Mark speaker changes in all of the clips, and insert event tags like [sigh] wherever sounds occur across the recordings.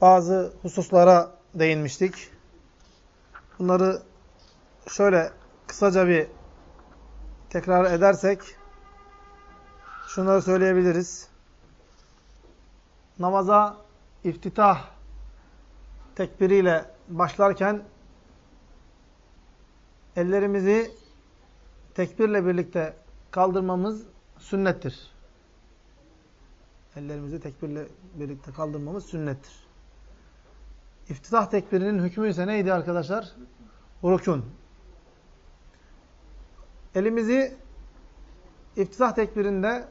Speaker 1: bazı hususlara değinmiştik. Bunları şöyle kısaca bir tekrar edersek şunları söyleyebiliriz. Namaza iftitah tekbiriyle başlarken ellerimizi tekbirle birlikte kaldırmamız sünnettir. Ellerimizi tekbirle birlikte kaldırmamız sünnettir. İftitah tekbirinin hükmü ise neydi arkadaşlar? Rukun. Elimizi iftitah tekbirinde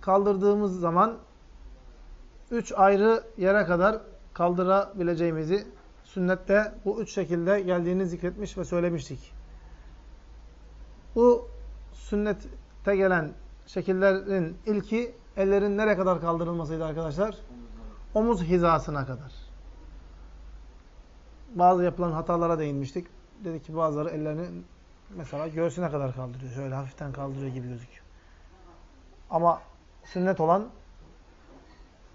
Speaker 1: kaldırdığımız zaman üç ayrı yere kadar kaldırabileceğimizi sünnette bu üç şekilde geldiğini zikretmiş ve söylemiştik. Bu sünnette gelen şekillerin ilki ellerin nereye kadar kaldırılmasıydı arkadaşlar? Omuz hizasına kadar. Bazı yapılan hatalara değinmiştik. Dedik ki bazıları ellerini mesela göğsüne kadar kaldırıyor. Şöyle hafiften kaldırıyor gibi gözüküyor. Ama sünnet olan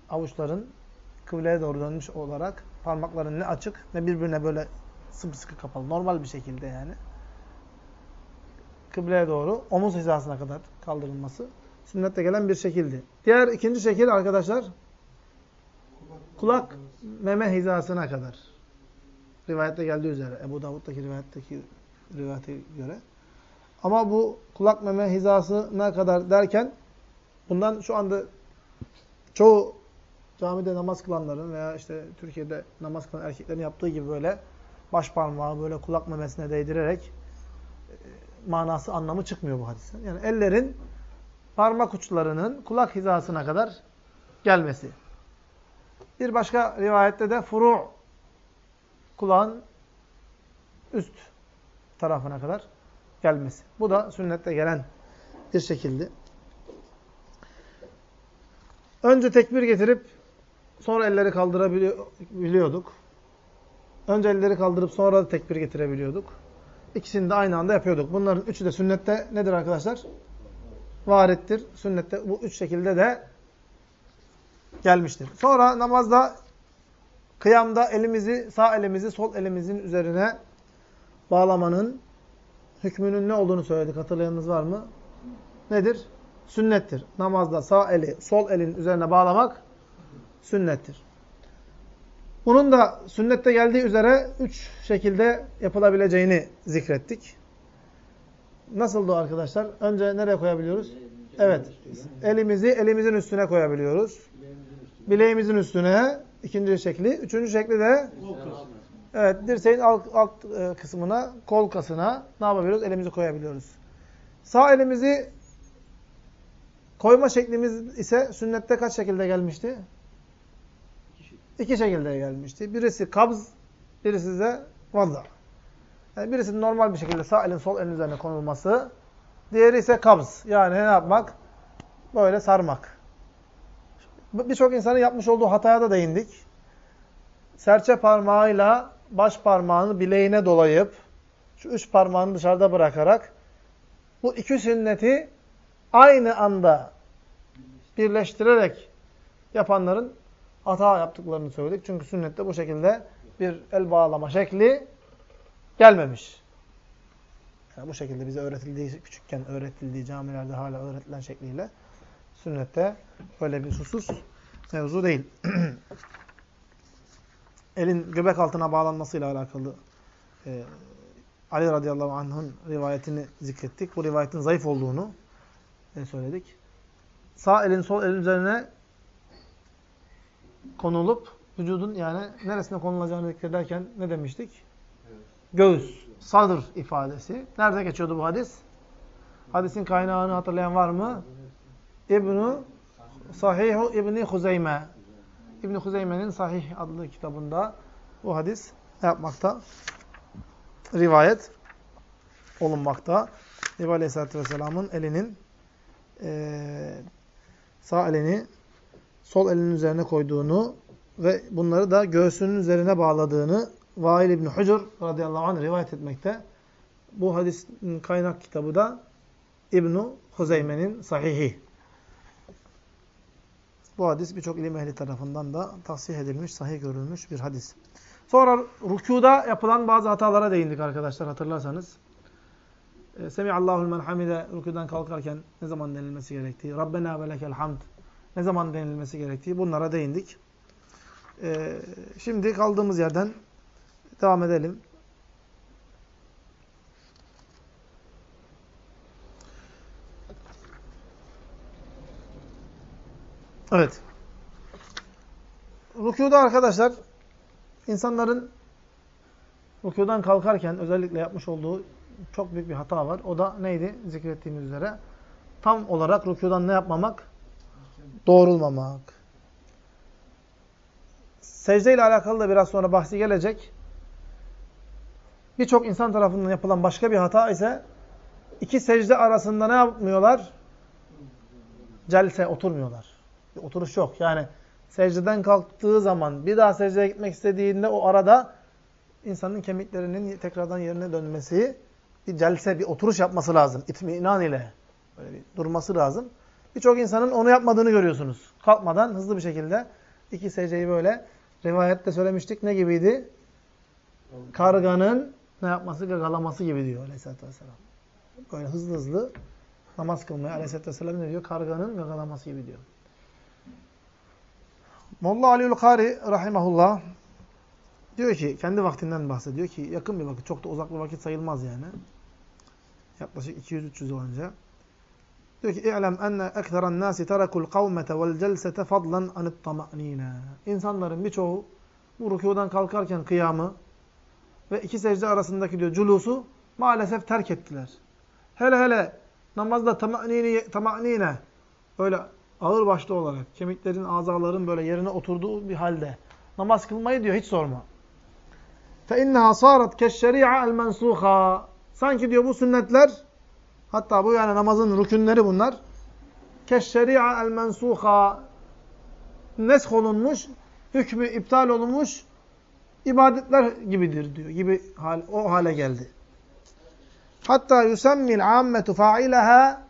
Speaker 1: avuçların kıbleye doğru dönmüş olarak parmakların ne açık ne birbirine böyle sımsıkı kapalı. Normal bir şekilde yani. Kıbleye doğru omuz hizasına kadar kaldırılması sünnette gelen bir şekildi. Diğer ikinci şekil arkadaşlar kulak meme hizasına kadar. Rivayette geldiği üzere. Ebu Davud'daki rivayetteki rivayete göre. Ama bu kulak meme hizasına kadar derken bundan şu anda çoğu camide namaz kılanların veya işte Türkiye'de namaz kılan erkeklerin yaptığı gibi böyle baş parmağı böyle kulak memesine değdirerek e, manası, anlamı çıkmıyor bu hadisten. Yani ellerin parmak uçlarının kulak hizasına kadar gelmesi. Bir başka rivayette de furu kulağın üst tarafına kadar gelmesi. Bu da sünnette gelen bir şekilde. Önce tekbir getirip sonra elleri kaldırabiliyorduk. Önce elleri kaldırıp sonra da tekbir getirebiliyorduk. İkisini de aynı anda yapıyorduk. Bunların üçü de sünnette nedir arkadaşlar? Varittir. Sünnette bu üç şekilde de gelmiştir. Sonra namazda kıyamda elimizi sağ elimizi sol elimizin üzerine bağlamanın hükmünün ne olduğunu söyledik. Hatırlayanınız var mı? Nedir? Sünnettir. Namazda sağ eli sol elin üzerine bağlamak sünnettir. Bunun da sünnette geldiği üzere üç şekilde yapılabileceğini zikrettik. Nasıldı arkadaşlar? Önce nereye koyabiliyoruz? Evet. Elimizi elimizin üstüne koyabiliyoruz. Bileğimizin üstüne. İkinci şekli. Üçüncü şekli de evet dirseğin alt, alt e, kısmına, kol kasına ne yapabiliyoruz? Elimizi koyabiliyoruz. Sağ elimizi koyma şeklimiz ise sünnette kaç şekilde gelmişti? İki şekilde gelmişti. Birisi kabz, birisi de vazza. Yani birisi normal bir şekilde sağ elin sol elin üzerine konulması. Diğeri ise kabz. Yani ne yapmak? Böyle sarmak. Birçok insanın yapmış olduğu hataya da değindik. Serçe parmağıyla baş parmağını bileğine dolayıp şu üç parmağını dışarıda bırakarak bu iki sünneti aynı anda birleştirerek yapanların hata yaptıklarını söyledik. Çünkü sünnette bu şekilde bir el bağlama şekli gelmemiş. Yani bu şekilde bize öğretildiği, küçükken öğretildiği camilerde hala öğretilen şekliyle sünnette böyle bir husus mevzu değil. [clears throat] Elin göbek altına bağlanmasıyla alakalı e, Ali radıyallahu anh'ın rivayetini zikrettik. Bu rivayetin zayıf olduğunu e, söyledik. Sağ elin sol elin üzerine konulup vücudun yani neresine konulacağını zikrederken ne demiştik? Göğüs, sadır ifadesi. Nerede geçiyordu bu hadis? Hadisin kaynağını hatırlayan var mı? İbnu Sahihu İbni Huzeyme. İbni Huzeyme'nin Sahih adlı kitabında bu hadis ne yapmakta? Rivayet olunmakta. Nebi Aleyhisselatü Vesselam'ın elinin e, sağ elini sol elinin üzerine koyduğunu ve bunları da göğsünün üzerine bağladığını Vail İbni Hucur radıyallahu anh rivayet etmekte. Bu hadisin kaynak kitabı da İbnu Huzeyme'nin sahihi. Bu hadis birçok ilim ehli tarafından da tahsih edilmiş, sahih görülmüş bir hadis. Sonra rükuda yapılan bazı hatalara değindik arkadaşlar hatırlarsanız. E, Semi'allahul men rükudan kalkarken ne zaman denilmesi gerektiği, Rabbena ve hamd ne zaman denilmesi gerektiği bunlara değindik. E, şimdi kaldığımız yerden devam edelim. Evet. Rükuda arkadaşlar insanların rükudan kalkarken özellikle yapmış olduğu çok büyük bir hata var. O da neydi? Zikrettiğimiz üzere. Tam olarak rükudan ne yapmamak? Doğrulmamak. Secde ile alakalı da biraz sonra bahsi gelecek. Birçok insan tarafından yapılan başka bir hata ise iki secde arasında ne yapmıyorlar? Celse oturmuyorlar. Bir oturuş yok. Yani secdeden kalktığı zaman bir daha secdeye gitmek istediğinde o arada insanın kemiklerinin tekrardan yerine dönmesi, bir celse, bir oturuş yapması lazım. İtminan ile. Böyle bir durması lazım. Birçok insanın onu yapmadığını görüyorsunuz. Kalkmadan hızlı bir şekilde iki secdeyi böyle rivayette söylemiştik. Ne gibiydi? Karganın ne yapması? Gagalaması gibi diyor aleyhissalatü vesselam. Böyle hızlı hızlı namaz kılmaya aleyhissalatü vesselam ne diyor? Karganın gagalaması gibi diyor. Molla Aliül Kari rahimahullah diyor ki kendi vaktinden bahsediyor ki yakın bir vakit çok da uzak bir vakit sayılmaz yani. Yaklaşık 200-300 yıl önce. Diyor ki İ'lem enne ektheren nasi terakul kavmete vel celsete fadlan anit tama'nine. İnsanların birçoğu bu rükudan kalkarken kıyamı ve iki secde arasındaki diyor culusu maalesef terk ettiler. Hele hele namazda tama'nine, tama'nine öyle ağır başlı olarak kemiklerin, azaların böyle yerine oturduğu bir halde namaz kılmayı diyor hiç sorma. فَاِنَّهَا صَارَتْ كَشَّرِيعَ الْمَنْسُوخَا Sanki diyor bu sünnetler, hatta bu yani namazın rükünleri bunlar, keşşeri'a el mensuha nesk olunmuş, hükmü iptal olunmuş ibadetler gibidir diyor. Gibi hal, o hale geldi. Hatta yusemmil ammetu fa'ileha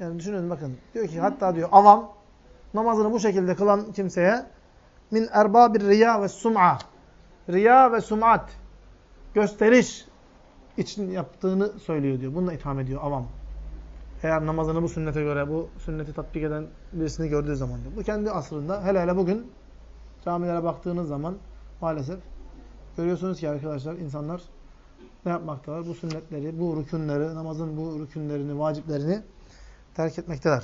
Speaker 1: yani düşünün bakın. Diyor ki hatta diyor avam namazını bu şekilde kılan kimseye min erbabir riya ve sum'a riya ve sum'at gösteriş için yaptığını söylüyor diyor. Bununla itham ediyor avam. Eğer namazını bu sünnete göre, bu sünneti tatbik eden birisini gördüğü zaman diyor. Bu kendi asrında, hele hele bugün camilere baktığınız zaman maalesef görüyorsunuz ki arkadaşlar insanlar ne yapmaktalar? Bu sünnetleri, bu rükünleri, namazın bu rükünlerini, vaciplerini terk etmekteler.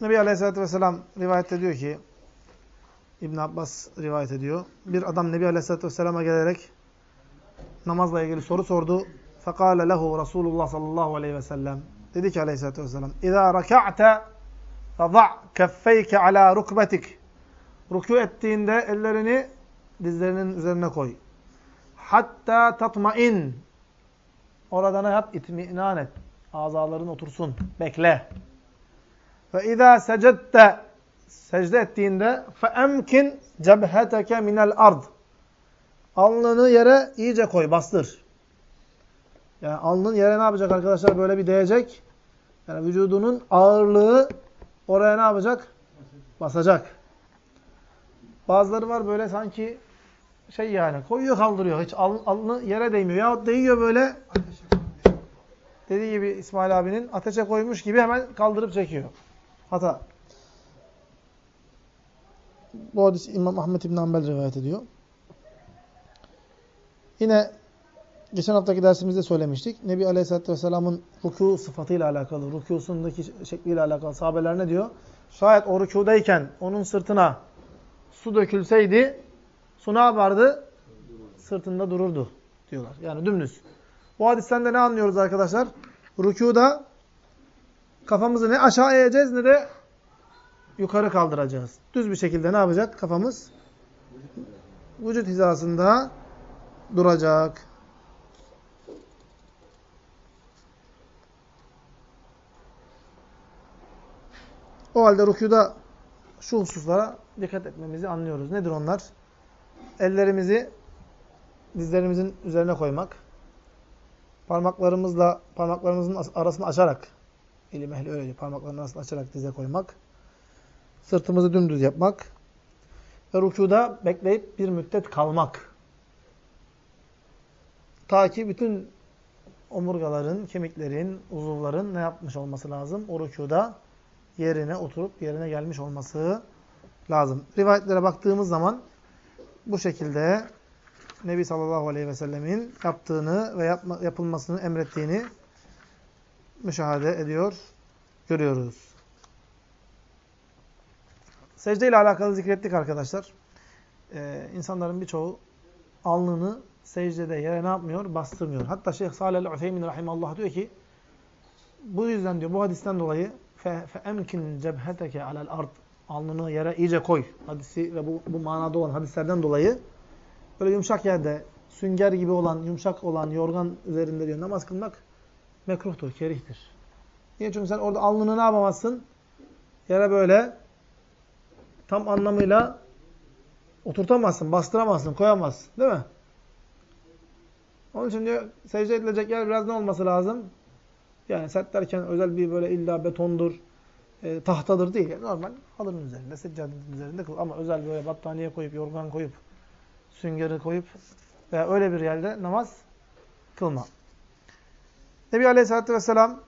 Speaker 1: Nebi Aleyhisselatü Vesselam rivayet ediyor ki, İbn Abbas rivayet ediyor. Bir adam Nebi Aleyhisselatü Vesselam'a gelerek namazla ilgili soru sordu. Fekale lehu Resulullah sallallahu aleyhi ve sellem. Dedi ki Aleyhisselatü Vesselam, İzâ raka'te feza' keffeyke alâ rukbetik. Rükû ettiğinde ellerini dizlerinin üzerine koy. Hatta tatmain. Orada ne yap? İtminan et. Azaların otursun. Bekle. Ve izâ secedte secde ettiğinde feemkin cebheteke minel ard. Alnını yere iyice koy, bastır. Yani alnın yere ne yapacak arkadaşlar? Böyle bir değecek. Yani vücudunun ağırlığı oraya ne yapacak? Basacak. Bazıları var böyle sanki şey yani koyuyor kaldırıyor. Hiç al, alnı yere değmiyor. Yahut değiyor böyle dediği gibi İsmail abinin ateşe koymuş gibi hemen kaldırıp çekiyor. Hata. Bu hadis İmam Ahmet İbn Hanbel rivayet ediyor. Yine geçen haftaki dersimizde söylemiştik. Nebi Aleyhisselatü Vesselam'ın ruku sıfatıyla alakalı, rukusundaki şekliyle alakalı sahabeler ne diyor? Şayet o rükudayken onun sırtına su dökülseydi su ne yapardı? Sırtında dururdu diyorlar. Yani dümdüz. Bu hadisten de ne anlıyoruz arkadaşlar? Rükuda kafamızı ne aşağı eğeceğiz ne de yukarı kaldıracağız. Düz bir şekilde ne yapacak? Kafamız vücut hizasında duracak. O halde rükuda şu hususlara dikkat etmemizi anlıyoruz. Nedir onlar? Ellerimizi dizlerimizin üzerine koymak. parmaklarımızla parmaklarımızın arasını açarak ilim ehli öyle diyor. Parmaklarının arasını açarak dize koymak. Sırtımızı dümdüz yapmak. Ve rükuda bekleyip bir müddet kalmak. Ta ki bütün omurgaların, kemiklerin, uzuvların ne yapmış olması lazım? O rükuda yerine oturup yerine gelmiş olması lazım. Rivayetlere baktığımız zaman bu şekilde Nebi sallallahu aleyhi ve sellemin yaptığını ve yapma, yapılmasını emrettiğini müşahede ediyor, görüyoruz. Secde ile alakalı zikrettik arkadaşlar. Ee, insanların birçoğu alnını secdede yere ne yapmıyor? Bastırmıyor. Hatta Şeyh Salih el-Utheymin rahimallah diyor ki bu yüzden diyor bu hadisten dolayı فَاَمْكِنْ cebheteke عَلَى الْاَرْضِ Alnını yere iyice koy. Hadisi ve bu, bu manada olan hadislerden dolayı böyle yumuşak yerde sünger gibi olan, yumuşak olan yorgan üzerinde diyor namaz kılmak mekruhtur, kerihtir. Niye? Çünkü sen orada alnını ne yapamazsın? Yere böyle tam anlamıyla oturtamazsın, bastıramazsın, koyamazsın. Değil mi? Onun için diyor secde edilecek yer biraz ne olması lazım? Yani sert derken özel bir böyle illa betondur, e, tahtadır değil. Normal halının üzerinde, seccadenin üzerinde kıl. Ama özel böyle battaniye koyup, yorgan koyup, süngeri koyup veya öyle bir yerde namaz kılma. Nebi Aleyhisselatü Vesselam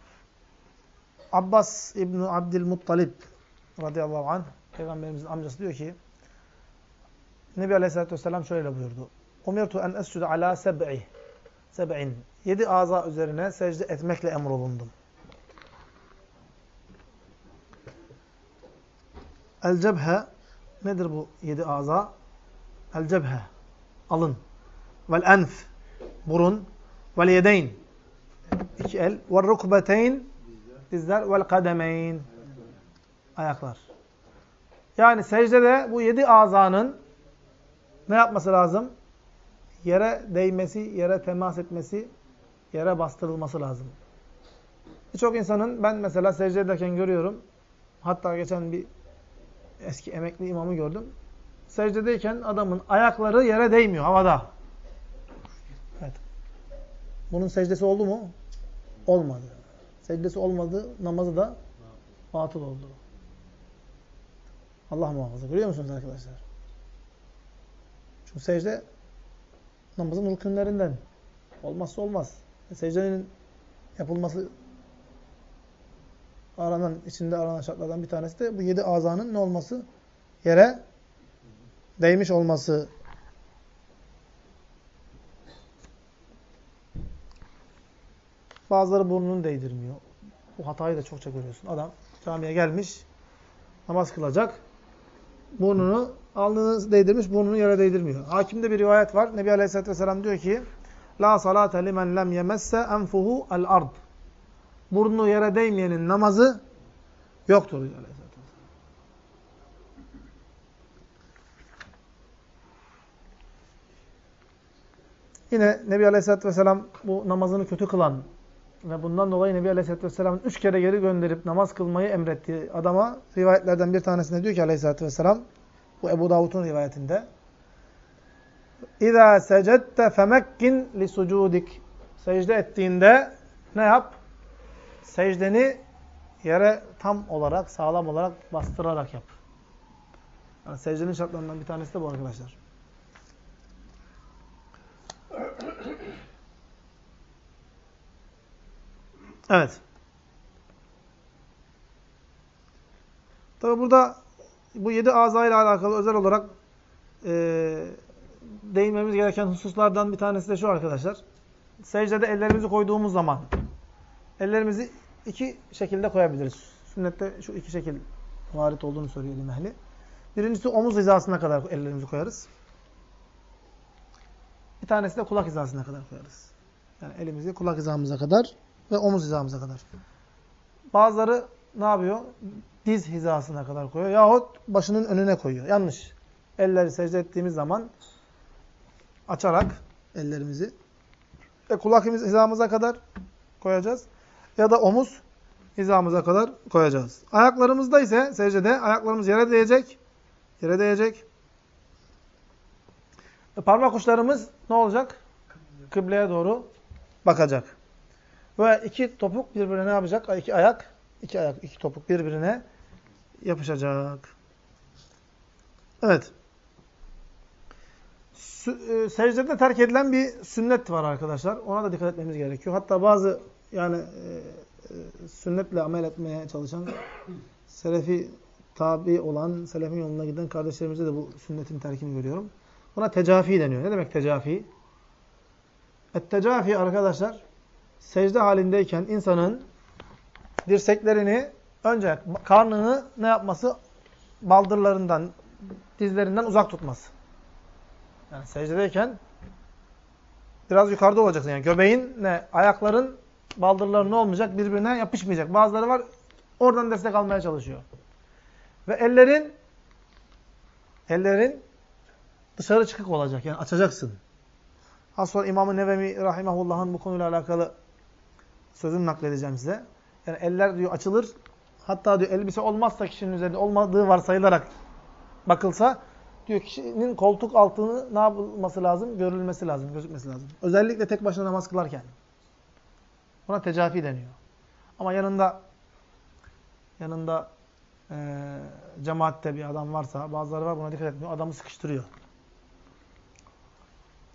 Speaker 1: Abbas İbni Abdülmuttalib radıyallahu anh Peygamberimizin amcası diyor ki Nebi Aleyhisselatü Vesselam şöyle buyurdu. Umirtu en escude ala seb'i seb'in. Yedi aza üzerine secde etmekle emrolundum. El cebhe nedir bu yedi aza? El cebhe alın. Vel enf burun. Vel yedeyn iki el. Vel rukbeteyn dizler. Vel kademeyn ayaklar. Yani secdede bu yedi azanın ne yapması lazım? Yere değmesi, yere temas etmesi, yere bastırılması lazım. Birçok insanın ben mesela secde ederken görüyorum. Hatta geçen bir eski emekli imamı gördüm. Secdedeyken adamın ayakları yere değmiyor havada. Evet. Bunun secdesi oldu mu? Olmadı. Secdesi olmadı, namazı da batıl oldu. Allah muhafaza. Görüyor musunuz arkadaşlar? Çünkü secde namazın rükünlerinden. Olmazsa olmaz. Secdenin yapılması aranan, içinde aranan şartlardan bir tanesi de bu yedi azanın ne olması? Yere değmiş olması. Bazıları burnunu değdirmiyor. Bu hatayı da çokça görüyorsun. Adam camiye gelmiş, namaz kılacak. Burnunu, alnını değdirmiş, burnunu yere değdirmiyor. Hakimde bir rivayet var. Nebi Aleyhisselatü Vesselam diyor ki, La salate limen lem yemesse enfuhu el ard. Burnu yere değmeyenin namazı yoktur diyor Aleyhisselatü. Yine Nebi Aleyhisselatü Vesselam bu namazını kötü kılan ve bundan dolayı Nebi Aleyhisselatü Vesselam'ın üç kere geri gönderip namaz kılmayı emrettiği adama rivayetlerden bir tanesinde diyor ki Aleyhisselatü Vesselam, bu Ebu Davud'un rivayetinde, secedte femekkin li sucudik. Secde ettiğinde ne yap? Secdeni yere tam olarak, sağlam olarak bastırarak yap. Yani secdenin şartlarından bir tanesi de bu arkadaşlar. Evet. Tabi burada bu yedi azayla alakalı özel olarak e, değinmemiz gereken hususlardan bir tanesi de şu arkadaşlar. Secdede ellerimizi koyduğumuz zaman ellerimizi iki şekilde koyabiliriz. Sünnette şu iki şekil varit olduğunu söylüyor ilim ehli. Birincisi omuz hizasına kadar ellerimizi koyarız. Bir tanesi de kulak hizasına kadar koyarız. Yani elimizi kulak hizamıza kadar ve omuz hizamıza kadar. Bazıları ne yapıyor? Diz hizasına kadar koyuyor. Yahut başının önüne koyuyor. Yanlış. Elleri secde ettiğimiz zaman açarak ellerimizi ve kulak hizamıza kadar koyacağız. Ya da omuz hizamıza kadar koyacağız. Ayaklarımızda ise secdede ayaklarımız yere değecek. Yere değecek. Ve parmak uçlarımız ne olacak? Kıbleye doğru bakacak. Ve iki topuk birbirine ne yapacak? İki ayak, iki ayak, iki topuk birbirine yapışacak. Evet. E, secdede terk edilen bir sünnet var arkadaşlar. Ona da dikkat etmemiz gerekiyor. Hatta bazı yani e, e, sünnetle amel etmeye çalışan, selefi tabi olan, selefin yoluna giden kardeşlerimizde de bu sünnetin terkini görüyorum. Buna tecafi deniyor. Ne demek tecafi? Et-tecafi arkadaşlar, secde halindeyken insanın dirseklerini önce karnını ne yapması? Baldırlarından, dizlerinden uzak tutması. Yani secdedeyken biraz yukarıda olacaksın. Yani göbeğin ne? Ayakların baldırları ne olmayacak? Birbirine yapışmayacak. Bazıları var oradan destek almaya çalışıyor. Ve ellerin ellerin dışarı çıkık olacak. Yani açacaksın. Az sonra İmam-ı Nevevi Rahimahullah'ın bu konuyla alakalı sözünü nakledeceğim size. Yani eller diyor açılır. Hatta diyor elbise olmazsa kişinin üzerinde olmadığı varsayılarak bakılsa diyor kişinin koltuk altını ne yapılması lazım? Görülmesi lazım, gözükmesi lazım. Özellikle tek başına namaz kılarken. Buna tecafi deniyor. Ama yanında yanında e, cemaatte bir adam varsa, bazıları var buna dikkat etmiyor, adamı sıkıştırıyor.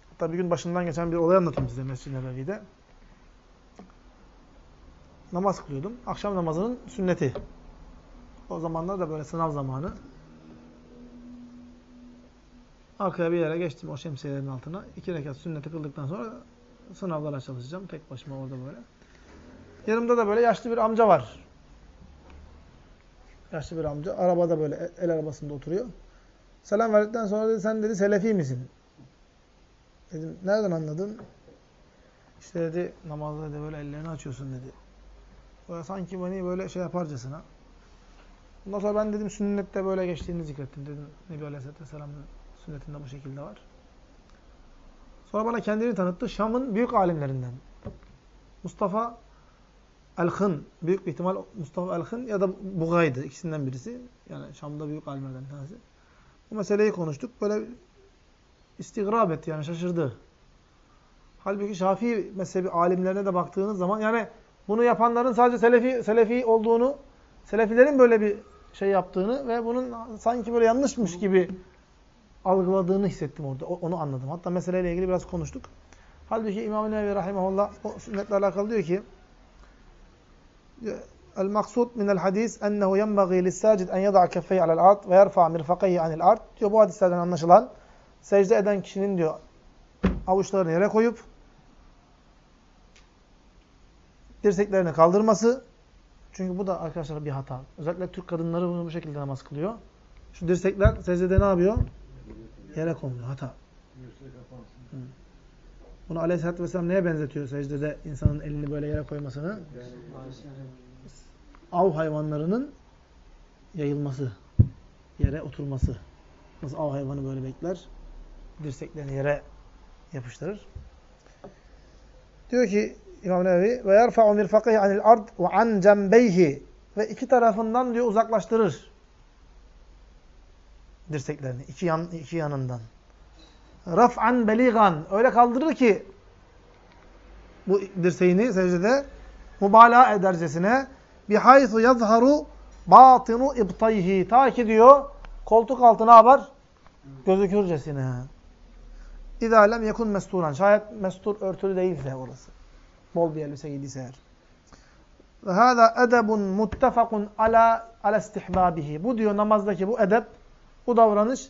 Speaker 1: Hatta bir gün başından geçen bir olay anlatayım size Mescid-i Nebevi'de. Namaz kılıyordum. Akşam namazının sünneti. O zamanlar da böyle sınav zamanı. Arkaya bir yere geçtim o şemsiyelerin altına. İki rekat sünneti kıldıktan sonra sınavlara çalışacağım. Tek başıma orada böyle. Yanımda da böyle yaşlı bir amca var. Yaşlı bir amca. Arabada böyle el arabasında oturuyor. Selam verdikten sonra dedi sen dedi Selefi misin? Dedim nereden anladın? İşte dedi namazda dedi böyle ellerini açıyorsun dedi. Böyle sanki beni böyle şey yaparcasına. Ondan sonra ben dedim sünnette böyle geçtiğini zikrettim dedim. Nebi Aleyhisselatü Vesselam'ın sünnetinde bu şekilde var. Sonra bana kendini tanıttı. Şam'ın büyük alimlerinden. Mustafa El-Hın. Büyük bir ihtimal Mustafa El-Hın ya da Bugay'dı. ikisinden birisi. Yani Şam'da büyük alimlerden bir tanesi. Bu meseleyi konuştuk. Böyle istigrab etti yani şaşırdı. Halbuki Şafii mezhebi alimlerine de baktığınız zaman yani bunu yapanların sadece Selefi, Selefi olduğunu, Selefilerin böyle bir şey yaptığını ve bunun sanki böyle yanlışmış gibi algıladığını hissettim orada. Onu anladım. Hatta meseleyle ilgili biraz konuştuk. Halbuki İmam-ı Nevi Rahimahullah o sünnetle alakalı diyor ki El-maksud minel hadis ennehu yenbagî lissâcid en yada'a keffeyhi alel ard ve yerfa mirfakayhi anil ard. Diyor bu hadislerden anlaşılan secde eden kişinin diyor avuçlarını yere koyup dirseklerini kaldırması. Çünkü bu da arkadaşlar bir hata. Özellikle Türk kadınları bunu bu şekilde namaz kılıyor. Şu dirsekler secdede ne yapıyor? Yere konuluyor. Hata. Hı. Bunu aleyhissalatü vesselam neye benzetiyor secdede insanın elini böyle yere koymasını? Av hayvanlarının yayılması. Yere oturması. Nasıl av hayvanı böyle bekler? Dirseklerini yere yapıştırır. Diyor ki İmam Nevevi ve yerfa'u mirfaqehi anil ard ve an cembeyhi ve iki tarafından diyor uzaklaştırır dirseklerini iki yan iki yanından. Raf'an beligan öyle kaldırır ki bu dirseğini secdede mübalağa edercesine bihaythu yazharu batinu ibtayhi ta ki diyor koltuk altına haber gözükürcesine. İzâ lem yekun mesturan. Şayet mestur örtülü değilse orası. Bol bir elbise giydiyse eğer. Ve hâzâ edebun muttefakun ala ala istihbâbihi. Bu diyor namazdaki bu edep bu davranış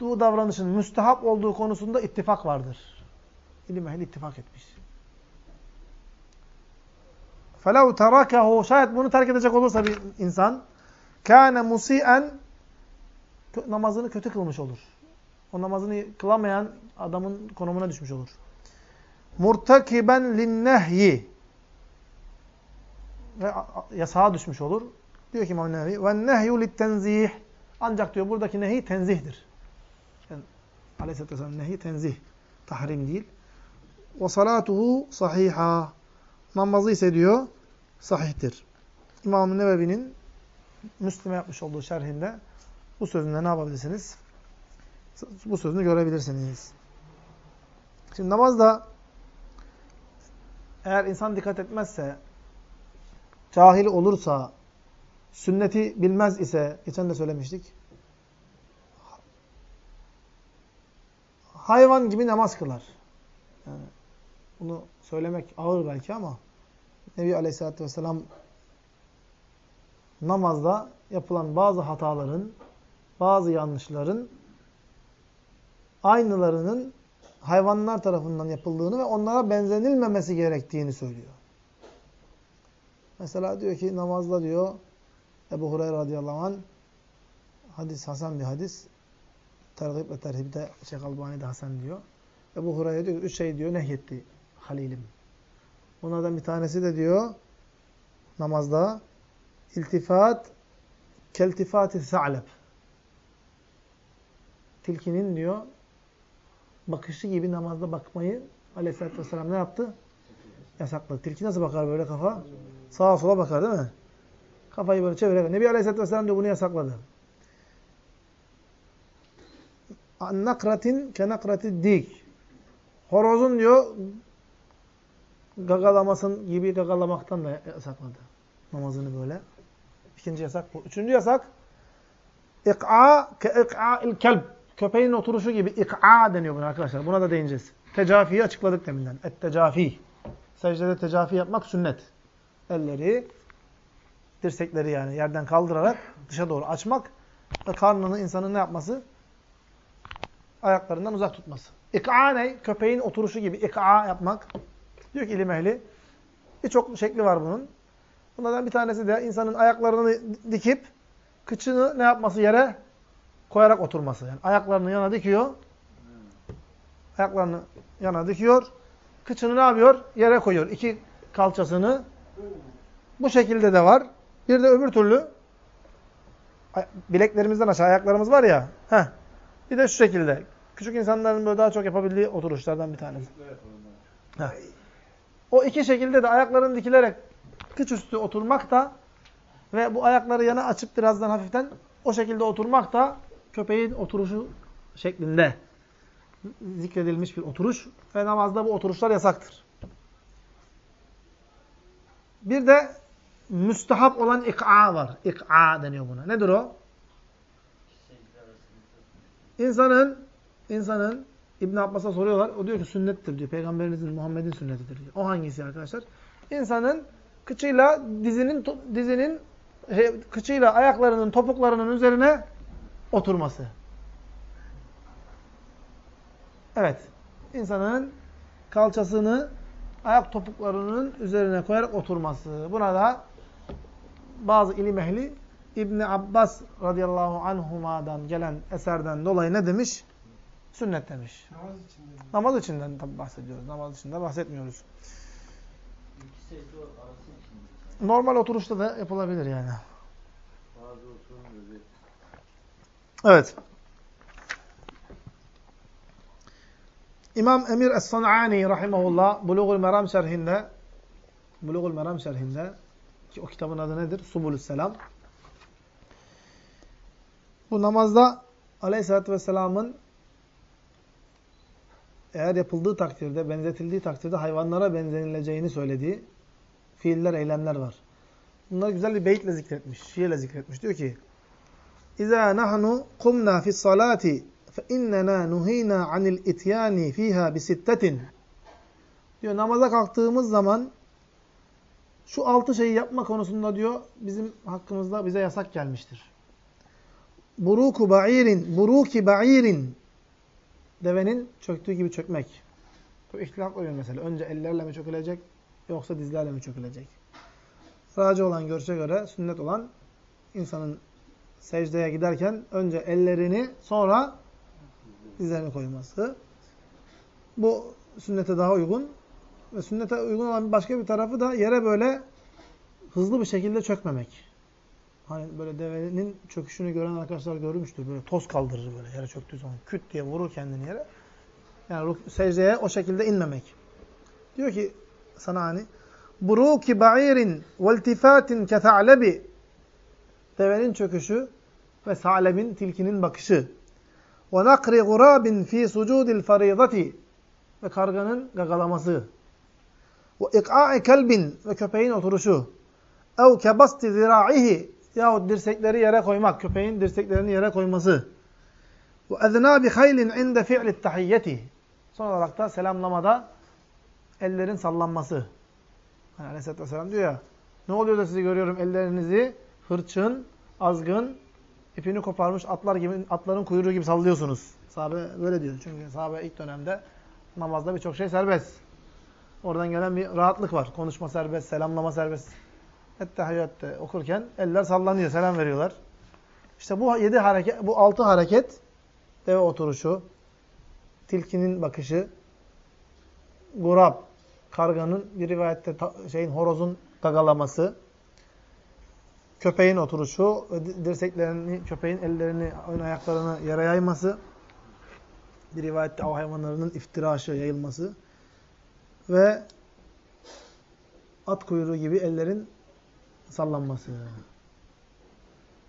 Speaker 1: bu davranışın müstehap olduğu konusunda ittifak vardır. İlim ehli ittifak etmiş. فَلَوْ تَرَكَهُ Şayet bunu terk edecek olursa bir insan كَانَ مُسِيًا Namazını kötü kılmış olur. O namazını kılamayan adamın konumuna düşmüş olur. مُرْتَكِبًا لِلنَّهْيِ Ve yasağa düşmüş olur. Diyor ki İmam Nevi وَالنَّهْيُ لِلْتَنْزِيهِ ancak diyor buradaki nehi tenzihdir. Yani Aleyhisselatü Vesselam nehi tenzih. Tahrim değil. Ve salatuhu sahiha. Namazı ise diyor sahihtir. İmam-ı Nebevi'nin Müslüme yapmış olduğu şerhinde bu sözünde ne yapabilirsiniz? Bu sözünü görebilirsiniz. Şimdi namazda eğer insan dikkat etmezse, cahil olursa, sünneti bilmez ise, geçen de söylemiştik, hayvan gibi namaz kılar. Yani bunu söylemek ağır belki ama Nebi Aleyhisselatü Vesselam namazda yapılan bazı hataların, bazı yanlışların aynılarının hayvanlar tarafından yapıldığını ve onlara benzenilmemesi gerektiğini söylüyor. Mesela diyor ki namazda diyor Ebu Hureyre radıyallahu anh hadis Hasan bir hadis tergib ve terhibde Şeyh Albani de Hasan diyor. Ebu Hureyre diyor üç şey diyor nehyetti Halilim. Onlardan bir tanesi de diyor namazda iltifat keltifati sa'leb. Tilkinin diyor bakışı gibi namazda bakmayı aleyhissalatü vesselam ne yaptı? Yasakladı. Tilki nasıl bakar böyle kafa? Sağa sola bakar değil mi? Kafayı böyle çevirir. Nebi aleyhissalatü vesselam diyor bunu yasakladı. Nakratin kenakrati dik. Horozun diyor gagalamasın gibi gagalamaktan da yasakladı. Namazını böyle. İkinci yasak bu. Üçüncü yasak ik'a ke ik'a'il kelb. Köpeğin oturuşu gibi ik'a deniyor buna arkadaşlar. Buna da değineceğiz. Tecafiyi açıkladık deminden. Et tecafi. Secdede tecafi yapmak sünnet. Elleri, dirsekleri yani yerden kaldırarak dışa doğru açmak ve karnını insanın ne yapması? Ayaklarından uzak tutması. İk'a ne? Köpeğin oturuşu gibi ik'a yapmak. Diyor ki ilim ehli. Birçok şekli var bunun. Bunlardan bir tanesi de insanın ayaklarını dikip kıçını ne yapması yere koyarak oturması. Yani ayaklarını yana dikiyor. Ayaklarını yana dikiyor. Kıçını ne yapıyor? Yere koyuyor. İki kalçasını. Bu şekilde de var. Bir de öbür türlü bileklerimizden aşağı ayaklarımız var ya. Heh. Bir de şu şekilde. Küçük insanların böyle daha çok yapabildiği oturuşlardan bir tanesi. Heh. O iki şekilde de ayakların dikilerek kıç üstü oturmak da ve bu ayakları yana açıp birazdan hafiften o şekilde oturmak da köpeğin oturuşu şeklinde zikredilmiş bir oturuş ve namazda bu oturuşlar yasaktır. Bir de müstehap olan ik'a var. İk'a deniyor buna. Nedir o? İnsanın insanın İbn Abbas'a soruyorlar. O diyor ki sünnettir diyor. Peygamberinizin Muhammed'in sünnetidir diyor. O hangisi arkadaşlar? İnsanın kıçıyla dizinin dizinin kıçıyla ayaklarının topuklarının üzerine oturması. Evet. İnsanın kalçasını ayak topuklarının üzerine koyarak oturması. Buna da bazı ilim ehli İbn Abbas radıyallahu anhuma'dan gelen eserden dolayı ne demiş? Sünnet demiş. Namaz içinden. Namaz içinden tabi bahsediyoruz. Namaz içinde bahsetmiyoruz. Normal oturuşta da yapılabilir yani. Evet. İmam Emir Es-San'ani rahimahullah Bulugul Meram şerhinde Bulugul Meram şerhinde ki o kitabın adı nedir? Subulus Selam. Bu namazda Aleyhisselatü Vesselam'ın eğer yapıldığı takdirde, benzetildiği takdirde hayvanlara benzenileceğini söylediği fiiller, eylemler var. Bunları güzel bir beyitle zikretmiş, şiirle zikretmiş. Diyor ki, İzâ nahnu kumnâ fissalâti fe innenâ nuhînâ anil ityâni fîhâ bisittetin. Diyor, namaza kalktığımız zaman şu altı şeyi yapma konusunda diyor, bizim hakkımızda bize yasak gelmiştir. Buruku ba'irin, buruki ba'irin devenin çöktüğü gibi çökmek. Bu ihtilaf oluyor mesela. Önce ellerle mi çökülecek yoksa dizlerle mi çökülecek? Racı olan görüşe göre sünnet olan insanın secdeye giderken önce ellerini sonra dizlerini koyması. Bu sünnete daha uygun. Ve sünnete uygun olan başka bir tarafı da yere böyle hızlı bir şekilde çökmemek. Hani böyle devenin çöküşünü gören arkadaşlar görmüştür. Böyle toz kaldırır böyle yere çöktüğü zaman. Küt diye vurur kendini yere. Yani secdeye o şekilde inmemek. Diyor ki sana hani buruki ba'irin ve iltifatin keta'lebi devenin çöküşü ve salebin tilkinin bakışı ve nakri gurabin fi sucudil faridati ve karganın gagalaması Ve ik'a'i kelbin ve köpeğin oturuşu. Ev kebasti zira'ihi yahut dirsekleri yere koymak. Köpeğin dirseklerini yere koyması. Ve eznâbi haylin inde fi'lit tahiyyeti. Son olarak da selamlamada ellerin sallanması. Hani Aleyhisselatü Vesselam diyor ya, ne oluyor da sizi görüyorum ellerinizi hırçın, azgın, ipini koparmış atlar gibi, atların kuyruğu gibi sallıyorsunuz. Sahabe böyle diyor. Çünkü sahabe ilk dönemde namazda birçok şey serbest. Oradan gelen bir rahatlık var. Konuşma serbest, selamlama serbest. Ettehiyyatte okurken eller sallanıyor, selam veriyorlar. İşte bu yedi hareket, bu altı hareket, deve oturuşu, tilkinin bakışı, gurab, karganın bir rivayette şeyin horozun gagalaması, köpeğin oturuşu, dirseklerini, köpeğin ellerini, ön ayaklarını yere yayması, bir rivayette av hayvanlarının iftiraşı, yayılması ve at kuyruğu gibi ellerin sallanması.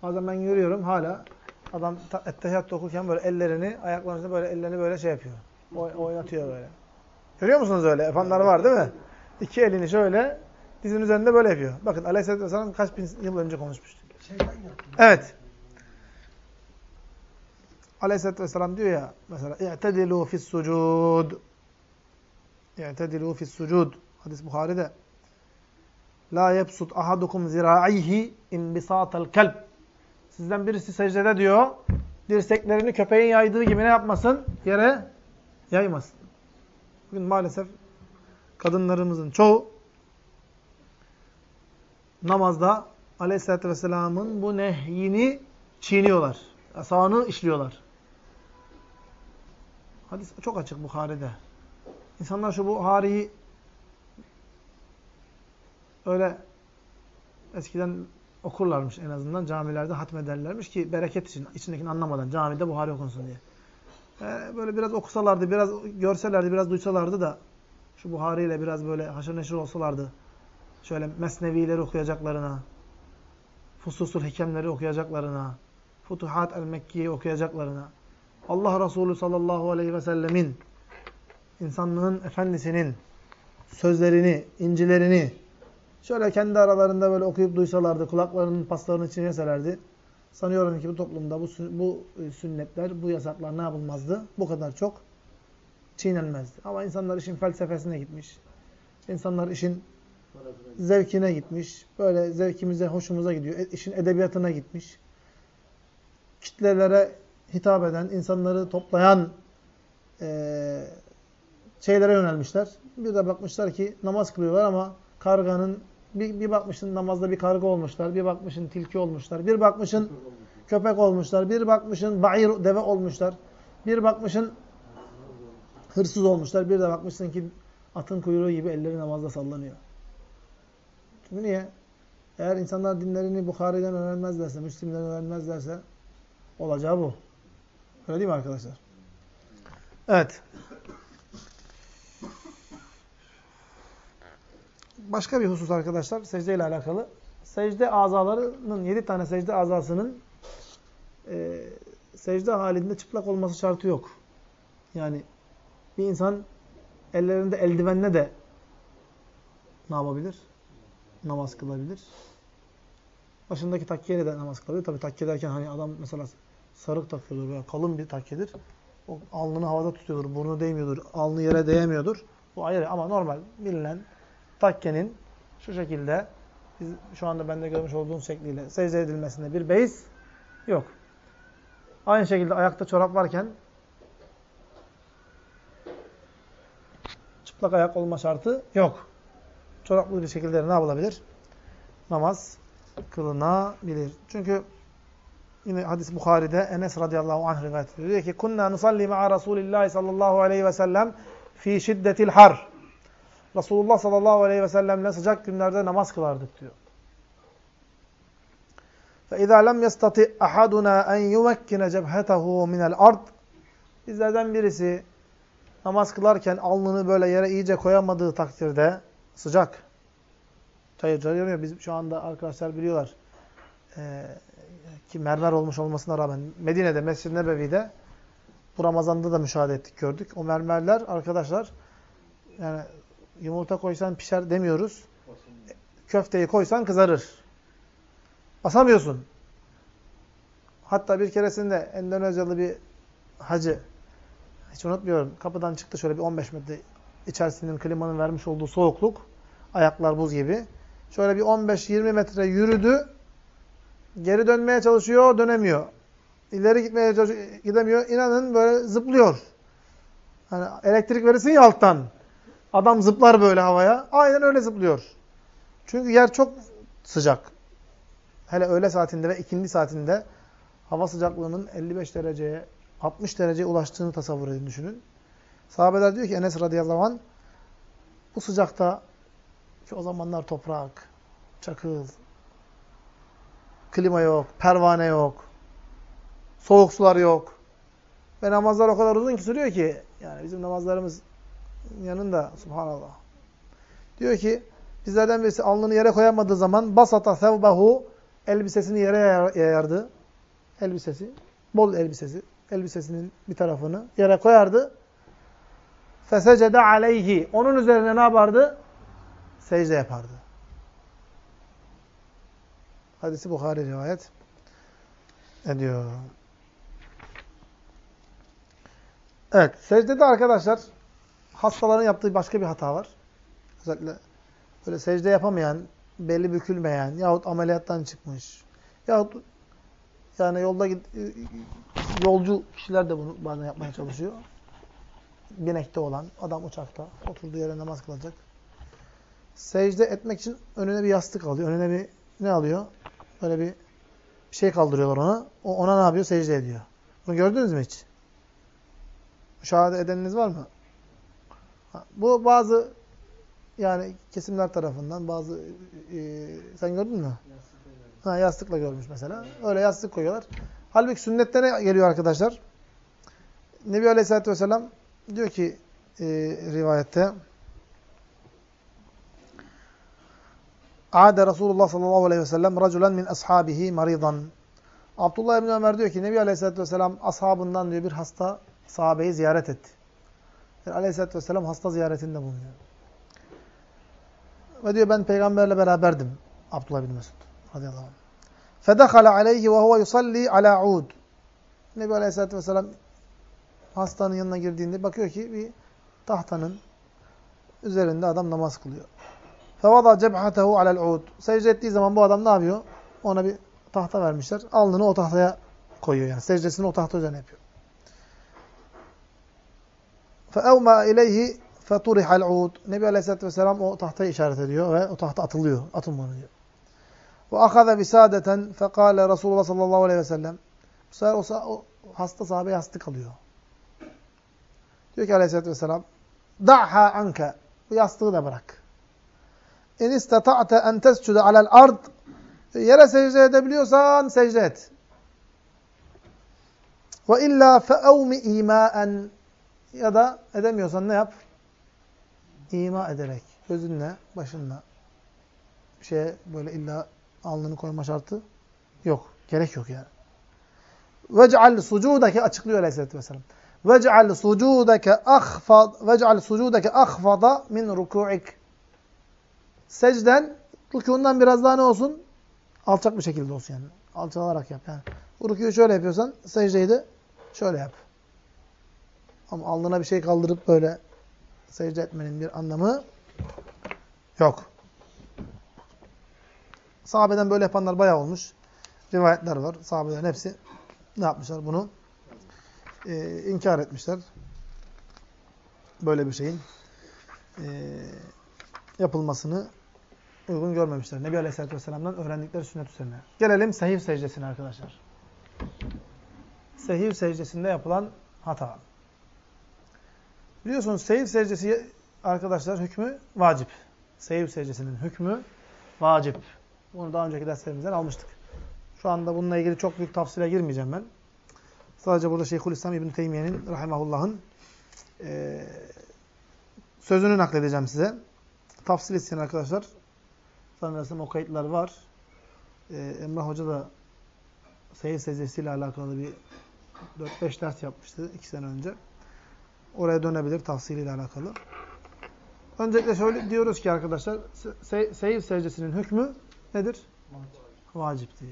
Speaker 1: Bazen ben görüyorum hala adam ettehiyyat okurken böyle ellerini, ayaklarını böyle ellerini böyle şey yapıyor. Oynatıyor böyle. Görüyor musunuz öyle? Yapanlar var değil mi? İki elini şöyle dizin üzerinde böyle yapıyor. Bakın Aleyhisselatü Vesselam kaç bin yıl önce konuşmuştu. Evet. Aleyhisselatü Vesselam diyor ya mesela اِعْتَدِلُوا فِي السُّجُودِ اِعْتَدِلُوا فِي السُّجُودِ Hadis Buhari'de La yebsut ahadukum zira'ayhi inbisatal kalb. Sizden birisi secdede diyor, dirseklerini köpeğin yaydığı gibi ne yapmasın? Yere yaymasın. Bugün maalesef kadınlarımızın çoğu namazda Aleyhisselatü Vesselam'ın bu nehyini çiğniyorlar. Yasağını işliyorlar. Hadis çok açık Bukhari'de. İnsanlar şu Buhari'yi öyle eskiden okurlarmış en azından. Camilerde hatmederlermiş ki bereket için, içindekini anlamadan camide Buhari okunsun diye. Ee, böyle biraz okusalardı, biraz görselerdi, biraz duysalardı da şu Buhari ile biraz böyle haşır neşir olsalardı. Şöyle mesnevileri okuyacaklarına, Fususul Hikemleri okuyacaklarına, Futuhat el-Mekki'yi okuyacaklarına, Allah Resulü sallallahu aleyhi ve sellemin, insanlığın efendisinin sözlerini, incilerini şöyle kendi aralarında böyle okuyup duysalardı, kulaklarının paslarını çiğneselerdi, sanıyorum ki bu toplumda bu, bu sünnetler, bu yasaklar ne yapılmazdı? Bu kadar çok çiğnenmezdi. Ama insanlar işin felsefesine gitmiş. İnsanlar işin zevkine gitmiş. Böyle zevkimize, hoşumuza gidiyor. E, işin edebiyatına gitmiş. Kitlelere hitap eden, insanları toplayan e, şeylere yönelmişler. Bir de bakmışlar ki namaz kılıyorlar ama karganın bir, bir bakmışın namazda bir karga olmuşlar, bir bakmışın tilki olmuşlar, bir bakmışın köpek olmuşlar, bir bakmışın bayır deve olmuşlar, bir bakmışın hırsız olmuşlar, bir de bakmışsın ki atın kuyruğu gibi elleri namazda sallanıyor. Çünkü niye? Eğer insanlar dinlerini Bukhari'den öğrenmezlerse, Müslim'den öğrenmezlerse olacağı bu. Öyle değil mi arkadaşlar? Evet. Başka bir husus arkadaşlar secde ile alakalı. Secde azalarının, yedi tane secde azasının e, secde halinde çıplak olması şartı yok. Yani bir insan ellerinde eldivenle de ne yapabilir? Namaz kılabilir. Başındaki takkiyeyle de namaz kılabilir. Tabi takke derken hani adam mesela sarık takıyordur veya kalın bir takkedir. O alnını havada tutuyordur, burnu değmiyordur, alnı yere değemiyordur. Bu ayrı ama normal bilinen takkenin şu şekilde biz şu anda bende görmüş olduğum şekliyle secde edilmesinde bir beis yok. Aynı şekilde ayakta çorap varken çıplak ayak olma şartı yok. Çoraplı bir şekilde ne yapılabilir? Namaz kılınabilir. Çünkü yine hadis Bukhari'de Enes radıyallahu anh rivayet ediyor. Diyor ki kunna nusalli ma'a Rasulillahi sallallahu aleyhi ve sellem fi şiddetil har. Resulullah sallallahu aleyhi ve sellemle sıcak günlerde namaz kılardık diyor. فَاِذَا لَمْ يَسْتَطِعْ اَحَدُنَا اَنْ يُمَكِّنَ جَبْهَتَهُ مِنَ الْاَرْضِ Bizlerden birisi namaz kılarken alnını böyle yere iyice koyamadığı takdirde sıcak. Çayır çayır yanıyor. Biz şu anda arkadaşlar biliyorlar. Ee, ki mermer olmuş olmasına rağmen Medine'de, Mescid-i Nebevi'de bu Ramazan'da da müşahede ettik, gördük. O mermerler arkadaşlar yani Yumurta koysan pişer demiyoruz. Köfteyi koysan kızarır. Basamıyorsun. Hatta bir keresinde Endonezyalı bir hacı, hiç unutmuyorum, kapıdan çıktı şöyle bir 15 metre içerisinin klimanın vermiş olduğu soğukluk, ayaklar buz gibi. Şöyle bir 15-20 metre yürüdü, geri dönmeye çalışıyor, dönemiyor. İleri gitmeye çalışıyor, gidemiyor. İnanın böyle zıplıyor. Hani elektrik verirsin ya alttan. Adam zıplar böyle havaya. Aynen öyle zıplıyor. Çünkü yer çok sıcak. Hele öğle saatinde ve ikindi saatinde hava sıcaklığının 55 dereceye, 60 dereceye ulaştığını tasavvur edin, düşünün. Sahabeler diyor ki Enes radıyallahu anh, bu sıcakta ki o zamanlar toprak, çakıl, klima yok, pervane yok, soğuk sular yok. Ve namazlar o kadar uzun ki sürüyor ki, yani bizim namazlarımız yanında, subhanallah. Diyor ki, bizlerden birisi alnını yere koyamadığı zaman, basata sevbahu, elbisesini yere yayardı. Elbisesi, bol elbisesi, elbisesinin bir tarafını yere koyardı. Fesecede aleyhi. Onun üzerine ne yapardı? Secde yapardı. Hadisi Bukhari rivayet ediyor. Evet, secdede arkadaşlar hastaların yaptığı başka bir hata var. Özellikle böyle secde yapamayan, belli bükülmeyen yahut ameliyattan çıkmış yahut yani yolda yolcu kişiler de bunu bazen yapmaya çalışıyor. Binekte olan adam uçakta oturduğu yere namaz kılacak. Secde etmek için önüne bir yastık alıyor. Önüne bir ne alıyor? Böyle bir şey kaldırıyorlar ona. O ona ne yapıyor? Secde ediyor. Bunu gördünüz mü hiç? Müşahede edeniniz var mı? Bu bazı yani kesimler tarafından bazı e, sen gördün mü? Ha, yastıkla görmüş mesela. Öyle yastık koyuyorlar. Halbuki sünnette ne geliyor arkadaşlar? Nebi Aleyhisselatü Vesselam diyor ki e, rivayette Ade Resulullah sallallahu aleyhi ve sellem raculen min ashabihi maridan. Abdullah ibn Ömer diyor ki Nebi Aleyhisselatü Vesselam ashabından diyor bir hasta sahabeyi ziyaret etti. Yani Aleyhisselatü Vesselam hasta ziyaretinde bulunuyor. Ve diyor ben peygamberle beraberdim. Abdullah bin Mesud radıyallahu anh. Aleyhi ve huve yusalli ala ud. Nebi Aleyhisselatü Vesselam hastanın yanına girdiğinde bakıyor ki bir tahtanın üzerinde adam namaz kılıyor. Fevada cebhatehu alel ud. Secde ettiği zaman bu adam ne yapıyor? Ona bir tahta vermişler. Alnını o tahtaya koyuyor yani. Secdesini o tahta üzerine yapıyor. فَاَوْمَا اِلَيْهِ فَطُرِحَ الْعُودُ Nebi Aleyhisselatü Vesselam o tahtaya işaret ediyor ve o tahta atılıyor. Atın bunu diyor. وَاَخَذَ بِسَادَةً فَقَالَ Resulullah sallallahu aleyhi ve sellem Bu sefer o, o hasta sahabe yastık alıyor. Diyor ki aleyhissalatü vesselam دَعْهَا عَنْكَ Bu yastığı da bırak. اِنْ اِسْتَطَعْتَ اَنْ تَسْجُدَ عَلَى الْاَرْضِ Yere secde edebiliyorsan secde et. وَاِلَّا فَاَوْمِ اِيمَاءً Ya da edemiyorsan ne yap? İma ederek, gözünle, başınla bir şeye böyle illa alnını koyma şartı yok. Gerek yok yani. Vec'al sucudake açıklıyor Aleyhisselatü Vesselam. Vec'al sucudake akhfad vec'al sucudake akhfada min ruku'ik. Secden rükûndan biraz daha ne olsun? Alçak bir şekilde olsun yani. Alçalarak yap yani. Rükûyu şöyle yapıyorsan secdeyi de şöyle yap. Ama alnına bir şey kaldırıp böyle secde etmenin bir anlamı yok. Sahabeden böyle yapanlar bayağı olmuş. Rivayetler var. Sahabelerin hepsi ne yapmışlar bunu? Ee, inkar etmişler. Böyle bir şeyin e, yapılmasını uygun görmemişler. Nebi Aleyhisselatü Vesselam'dan öğrendikleri sünnet üzerine. Gelelim sehiv secdesine arkadaşlar. Sehiv secdesinde yapılan hata. Biliyorsunuz sehiv secdesi arkadaşlar hükmü vacip. Sehiv secdesinin hükmü vacip. Bunu daha önceki derslerimizden almıştık. Şu anda bununla ilgili çok büyük tafsile girmeyeceğim ben. Sadece burada Şeyhülislam İbn Teymiye'nin rahimahullah'ın e, sözünü nakledeceğim size. Tafsil isteyen arkadaşlar sanırsam o kayıtlar var. E, Emrah Hoca da seyir secdesiyle alakalı bir 4-5 ders yapmıştı 2 sene önce. Oraya dönebilir tafsiliyle alakalı. Öncelikle şöyle diyoruz ki arkadaşlar, se seyir secdesinin hükmü nedir? Vaciptir.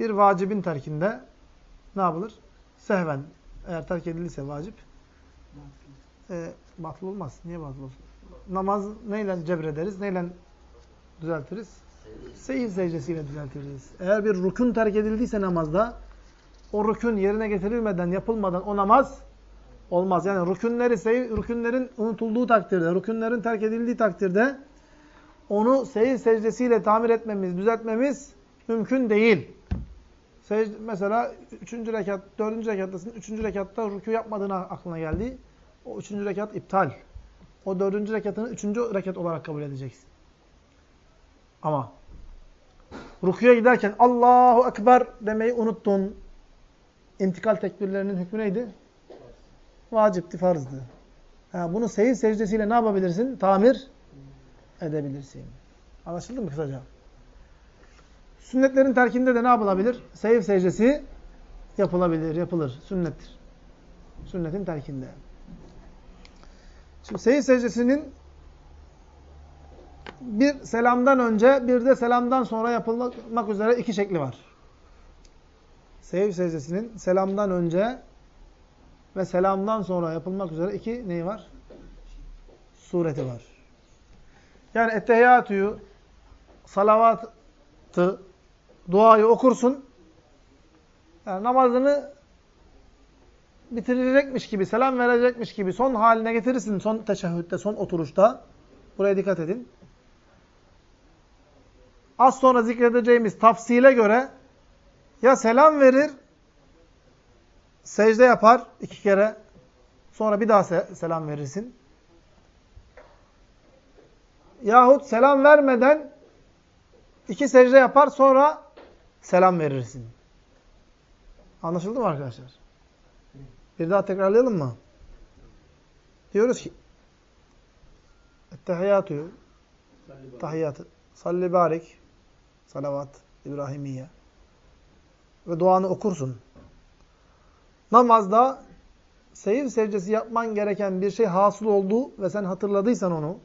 Speaker 1: Bir vacibin terkinde ne yapılır? Sehven. Eğer terk edilirse vacip, e, batıl olmaz. Niye batıl olsun? Namaz neyle cebrederiz, neyle düzeltiriz? Seyir secdesiyle düzeltiriz. Eğer bir rukun terk edildiyse namazda, o rukun yerine getirilmeden, yapılmadan o namaz olmaz. Yani rükünleri, rükünlerin unutulduğu takdirde, rükünlerin terk edildiği takdirde onu seyir secdesiyle tamir etmemiz, düzeltmemiz mümkün değil. Secde, mesela 3. rekat, 4. rekattasın, 3. rekatta rükû yapmadığına aklına geldi. O 3. rekat iptal. O 4. rekatını 3. rekat olarak kabul edeceksin. Ama rüküye giderken Allahu Ekber demeyi unuttun. İntikal tekbirlerinin hükmü neydi? Vacipti, farzdı. Ha, bunu seyir secdesiyle ne yapabilirsin? Tamir edebilirsin. Anlaşıldı mı kısaca? Sünnetlerin terkinde de ne yapılabilir? Seyir secdesi yapılabilir, yapılır. Sünnettir. Sünnetin terkinde. Şimdi seyir secdesinin bir selamdan önce bir de selamdan sonra yapılmak üzere iki şekli var. Seyir secdesinin selamdan önce ve selamdan sonra yapılmak üzere iki neyi var? Sureti var. Yani ettehiyyatüyü, salavatı, duayı okursun. Yani namazını bitirecekmiş gibi, selam verecekmiş gibi son haline getirirsin son teşehhütte, son oturuşta. Buraya dikkat edin. Az sonra zikredeceğimiz tafsile göre ya selam verir secde yapar iki kere. Sonra bir daha selam verirsin. Yahut selam vermeden iki secde yapar sonra selam verirsin. Anlaşıldı mı arkadaşlar? Bir daha tekrarlayalım mı? Diyoruz ki Ettehiyyatü Tahiyyatı Salli barik Salavat İbrahimiye ve duanı okursun namazda seyir secdesi yapman gereken bir şey hasıl oldu ve sen hatırladıysan onu,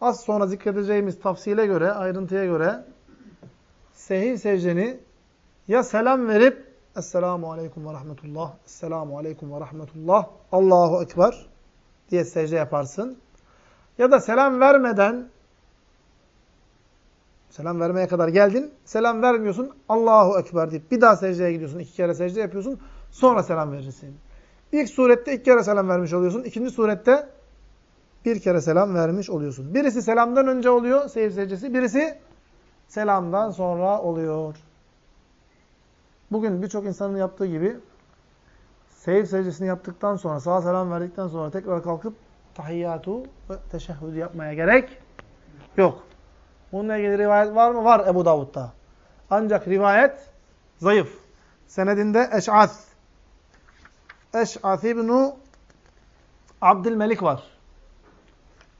Speaker 1: az sonra zikredeceğimiz tafsile göre, ayrıntıya göre seyir secdeni ya selam verip Esselamu Aleyküm ve Rahmetullah, Esselamu Aleyküm ve Rahmetullah, Allahu Ekber diye secde yaparsın. Ya da selam vermeden selam vermeye kadar geldin, selam vermiyorsun, Allahu Ekber deyip bir daha secdeye gidiyorsun, iki kere secde yapıyorsun. Sonra selam verirsin. İlk surette iki kere selam vermiş oluyorsun. İkinci surette bir kere selam vermiş oluyorsun. Birisi selamdan önce oluyor seyir secdesi. Birisi selamdan sonra oluyor. Bugün birçok insanın yaptığı gibi seyir secdesini yaptıktan sonra, sağa selam verdikten sonra tekrar kalkıp tahiyyatu ve teşehhüdü yapmaya gerek yok. Bununla ilgili rivayet var mı? Var Ebu Davud'da. Ancak rivayet zayıf. Senedinde Eş'ath Eş'ath ibn Abdülmelik var.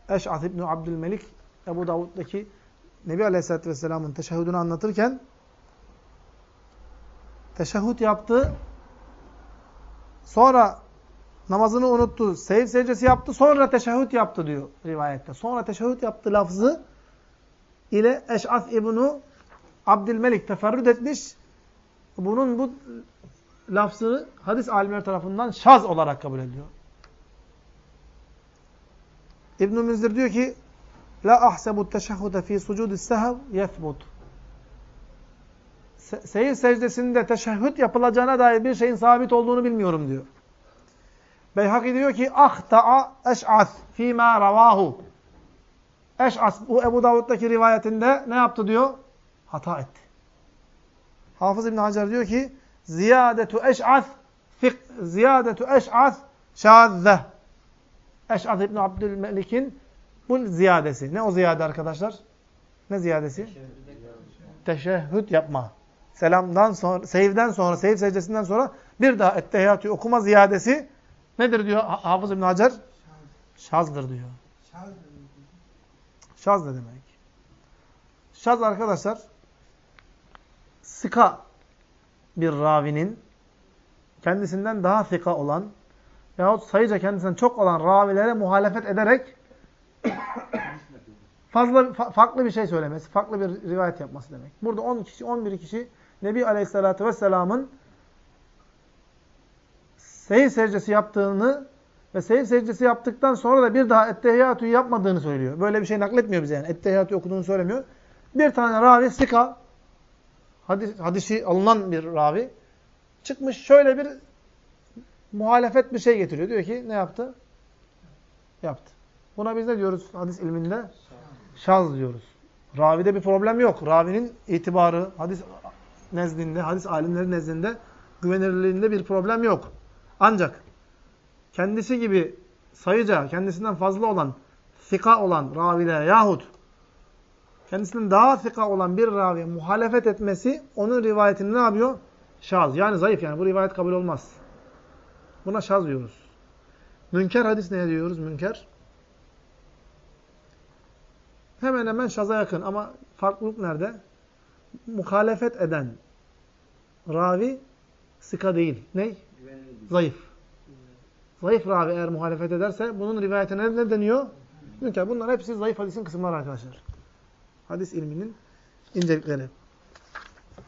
Speaker 1: Eş'ath ibn Abdülmelik Ebu Davud'daki Nebi Aleyhisselatü Vesselam'ın teşehhüdünü anlatırken teşehhüd yaptı. Sonra namazını unuttu. Seyir secdesi yaptı. Sonra teşehhüd yaptı diyor rivayette. Sonra teşehhüd yaptı lafzı ile Eş'ath ibn Abdülmelik teferrüt etmiş. Bunun bu lafzı hadis alimleri tarafından şaz olarak kabul ediliyor. İbn-i Müzir diyor ki La ahsebu teşehhude fi sucudis sehav yethbut. Seyir secdesinde teşehhüd yapılacağına dair bir şeyin sabit olduğunu bilmiyorum diyor. Beyhaki diyor ki ahta'a eş'as fîmâ ravahu. Eş'as bu Ebu Davud'daki rivayetinde ne yaptı diyor? Hata etti. Hafız İbn Hacer diyor ki ziyadetu eş'as ziyadetu eş'as şazze. Eş'as İbn Abdülmelik'in bu ziyadesi. Ne o ziyade arkadaşlar? Ne ziyadesi? Teşehhüd yapma. Selamdan sonra, seyivden sonra, seyiv secdesinden sonra bir daha ettehiyyatü okuma ziyadesi nedir diyor Hafız İbn Hacer? Şazdır diyor. Şaz ne demek? Şaz arkadaşlar sıka bir ravinin kendisinden daha fika olan yahut sayıca kendisinden çok olan ravilere muhalefet ederek [coughs] fazla fa- farklı bir şey söylemesi, farklı bir rivayet yapması demek. Burada 10 kişi, 11 kişi Nebi Aleyhisselatü Vesselam'ın seyir secdesi yaptığını ve seyir secdesi yaptıktan sonra da bir daha ettehiyyatü yapmadığını söylüyor. Böyle bir şey nakletmiyor bize yani. Ettehiyyatü okuduğunu söylemiyor. Bir tane ravi, sika, hadis, hadisi alınan bir ravi, çıkmış şöyle bir muhalefet bir şey getiriyor. Diyor ki ne yaptı? Yaptı. Buna biz ne diyoruz hadis ilminde? Şaz diyoruz. Ravide bir problem yok. Ravinin itibarı, hadis nezdinde, hadis alimleri nezdinde güvenilirliğinde bir problem yok. Ancak kendisi gibi sayıca, kendisinden fazla olan, fika olan ravilere yahut kendisinden daha fika olan bir raviye muhalefet etmesi onun rivayetini ne yapıyor? Şaz. Yani zayıf yani. Bu rivayet kabul olmaz. Buna şaz diyoruz. Münker hadis ne diyoruz? Münker. Hemen hemen şaza yakın ama farklılık nerede? Muhalefet eden ravi sıka değil. Ney? Zayıf. Zayıf ravi eğer muhalefet ederse bunun rivayetine ne deniyor? Münker. Bunlar hepsi zayıf hadisin kısımları arkadaşlar. Hadis ilminin incelikleri.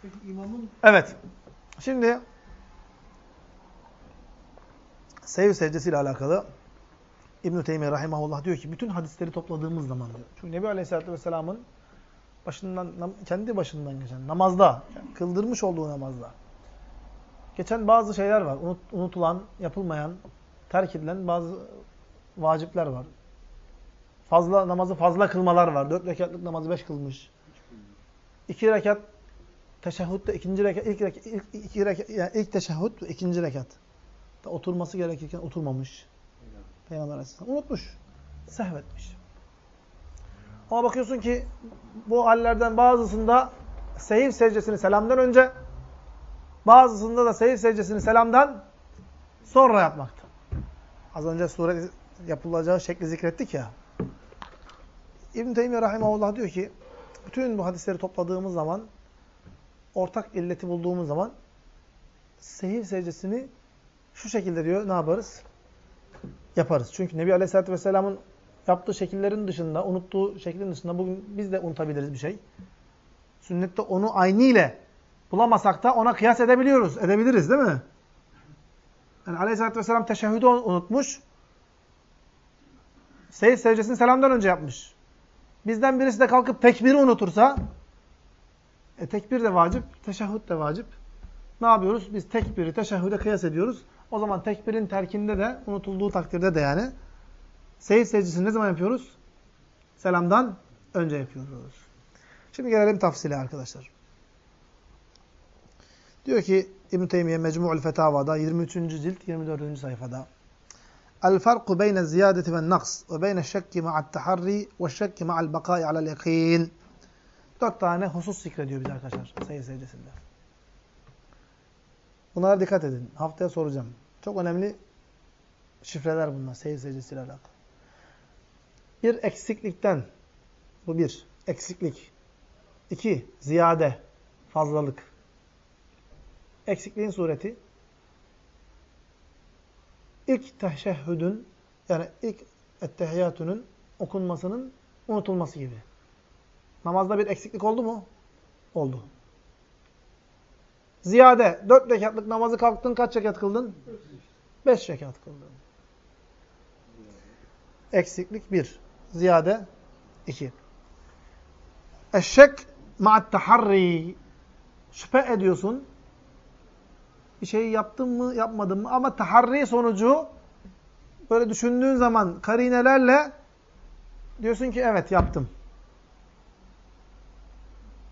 Speaker 2: Peki imamın
Speaker 1: Evet. Şimdi sev secdesiyle alakalı İbn-i Teymiye Rahimahullah diyor ki bütün hadisleri topladığımız zaman diyor. Çünkü Nebi Aleyhisselatü Vesselam'ın başından, kendi başından geçen namazda, yani kıldırmış olduğu namazda geçen bazı şeyler var. Unut, unutulan, yapılmayan, terk edilen bazı vacipler var. Fazla namazı fazla kılmalar var. Dört rekatlık namazı beş kılmış. İki rekat teşehhütte ikinci rekat ilk rekat ilk iki rekat yani ilk teşehhüd ve ikinci rekat. Da oturması gerekirken oturmamış. Peygamber Aleyhisselam unutmuş. Sehvetmiş. Ama bakıyorsun ki bu hallerden bazısında seyir secdesini selamdan önce bazısında da seyir secdesini selamdan sonra yapmakta. Az önce sure yapılacağı şekli zikrettik ya. İbn-i Teymiye Rahimahullah diyor ki bütün bu hadisleri topladığımız zaman ortak illeti bulduğumuz zaman sehir secdesini şu şekilde diyor ne yaparız? Yaparız. Çünkü Nebi Aleyhisselatü Vesselam'ın yaptığı şekillerin dışında, unuttuğu şeklin dışında bugün biz de unutabiliriz bir şey. Sünnette onu aynı ile bulamasak da ona kıyas edebiliyoruz. Edebiliriz değil mi? Yani Aleyhisselatü Vesselam teşehhüdü unutmuş. Seyir secdesini selamdan önce yapmış. Bizden birisi de kalkıp tekbiri unutursa e, tekbir de vacip, teşehhüd de vacip. Ne yapıyoruz? Biz tekbiri teşehhüde kıyas ediyoruz. O zaman tekbirin terkinde de, unutulduğu takdirde de yani seyir secdesini ne zaman yapıyoruz? Selamdan önce yapıyoruz. Şimdi gelelim tafsile arkadaşlar. Diyor ki İbn-i Teymiye Mecmu'ul Fetava'da 23. cilt 24. sayfada El farku beyne ziyadeti ve naks ve beyne şekki ma'at taharri ve şekki ma'al bakai alel yakin. Dört tane husus zikrediyor bize arkadaşlar sayı secdesinde. Bunlara dikkat edin. Haftaya soracağım. Çok önemli şifreler bunlar seyir secdesiyle alakalı. Bir eksiklikten, bu bir, eksiklik. İki, ziyade, fazlalık. Eksikliğin sureti, ilk teşehhüdün, yani ilk ettehiyyatünün okunmasının unutulması gibi. Namazda bir eksiklik oldu mu? Oldu. Ziyade. Dört rekatlık namazı kalktın kaç rekat kıldın? Beş rekat kıldın. Eksiklik bir. Ziyade iki. Eşşek ma'at taharri. Şüphe ediyorsun. Bir şeyi yaptın mı yapmadın mı ama taharri sonucu böyle düşündüğün zaman karinelerle diyorsun ki evet yaptım.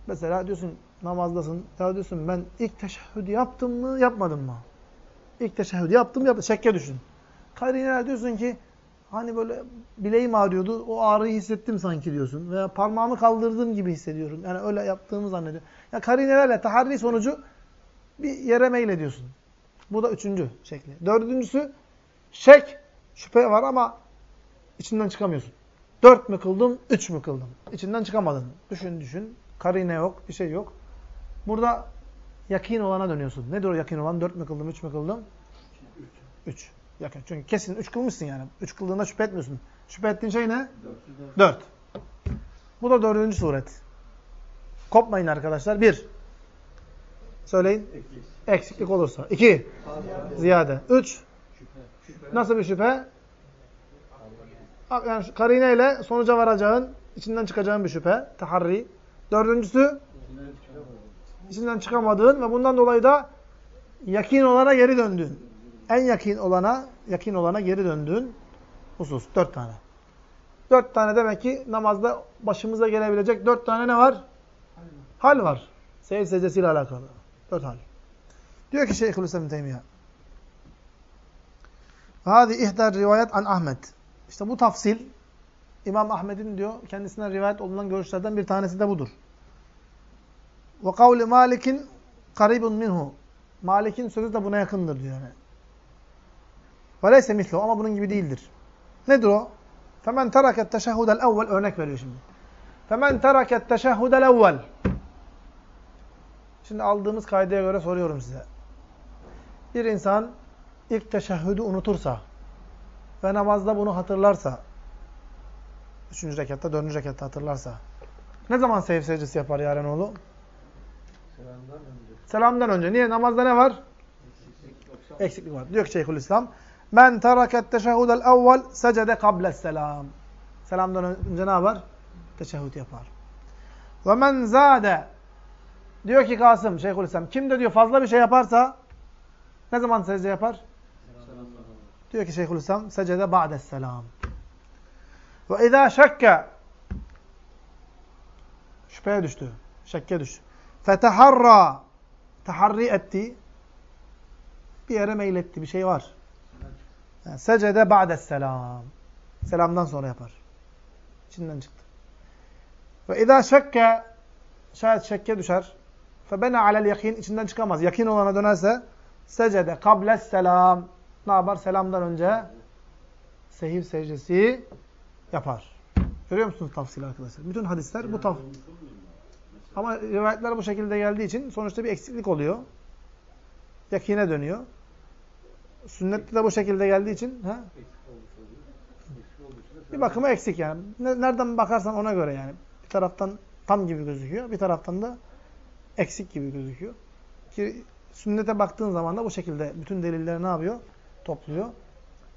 Speaker 1: Mesela diyorsun namazdasın. Ya diyorsun ben ilk teşehhüdü yaptım mı yapmadım mı? İlk teşehhüdü yaptım yaptım. Şekke düşün. Karineler diyorsun ki hani böyle bileğim ağrıyordu. O ağrıyı hissettim sanki diyorsun. Veya parmağımı kaldırdığım gibi hissediyorum. Yani öyle yaptığımı zannediyorum. Ya karinelerle taharri sonucu bir yere meylediyorsun. Bu da üçüncü şekli. Dördüncüsü şek. Şüphe var ama içinden çıkamıyorsun. Dört mü kıldım, üç mü kıldım? İçinden çıkamadın. Düşün düşün. Karine yok, bir şey yok. Burada yakin olana dönüyorsun. Nedir o yakin olan? Dört mü kıldım, üç mü kıldım? Üç. Yakın. Çünkü kesin üç kılmışsın yani. Üç kıldığında şüphe etmiyorsun. Şüphe ettiğin şey ne? Dört. Bu da dördüncü suret. Kopmayın arkadaşlar. Bir. Söyleyin. Eksiklik olursa. İki. Ziyade. Üç. Nasıl bir şüphe? Yani karineyle sonuca varacağın, içinden çıkacağın bir şüphe. Taharri. Dördüncüsü içinden çıkamadığın ve bundan dolayı da yakin olana geri döndüğün. En yakin olana, yakin olana geri döndüğün husus. Dört tane. Dört tane demek ki namazda başımıza gelebilecek dört tane ne var? Hal var. Seyir secdesiyle alakalı. Dört hal. Diyor ki Şeyhülislam Teymiye. Hadi ihdar rivayet an Ahmet. İşte bu tafsil İmam Ahmet'in diyor kendisinden rivayet olunan görüşlerden bir tanesi de budur. Ve kavli Malik'in karibun minhu. Malik'in sözü de buna yakındır diyor yani. Ve leyse mislu ama bunun gibi değildir. Nedir o? Femen teraket teşehhudel evvel örnek veriyor şimdi. Femen teraket teşehhudel evvel. Şimdi aldığımız kaydaya göre soruyorum size. Bir insan ilk teşehhüdü unutursa ve namazda bunu hatırlarsa, üçüncü rekatta, dördüncü rekatta hatırlarsa, ne zaman sev secdesi yapar Yarenoğlu?
Speaker 2: Selamdan önce.
Speaker 1: Selamdan önce. Niye? Namazda ne var? Eksiklik var. Diyor ki Şeyhülislam, Men teraket teşehhudel evvel secede kables selam. Selamdan önce ne yapar? Teşehhüd yapar. Ve men zade diyor ki Kasım Şeyhülislam kim de diyor fazla bir şey yaparsa ne zaman secde yapar? Diyor ki Şeyhülislam secede ba'des selam. Ve izâ şekke şüpheye düştü. Şekke düştü. Feteharra taharri etti. Bir yere meyletti. Bir şey var. Yani secede ba'des selam. Selamdan sonra yapar. İçinden çıktı. Ve izâ şekke şayet şekke düşer. Febene alel yakin içinden çıkamaz. Yakin olana dönerse secede kables selam. Ne yapar? Selamdan önce sehiv secdesi yapar. Görüyor musunuz tafsili arkadaşlar? Bütün hadisler bu taf. Ama rivayetler bu şekilde geldiği için sonuçta bir eksiklik oluyor. Yakine dönüyor. Sünnette de bu şekilde geldiği için
Speaker 2: de
Speaker 1: bir bakıma eksik yani. Ne- Nereden bakarsan ona göre yani. Bir taraftan tam gibi gözüküyor. Bir taraftan da eksik gibi gözüküyor. Ki sünnete baktığın zaman da bu şekilde bütün delilleri ne yapıyor? Topluyor.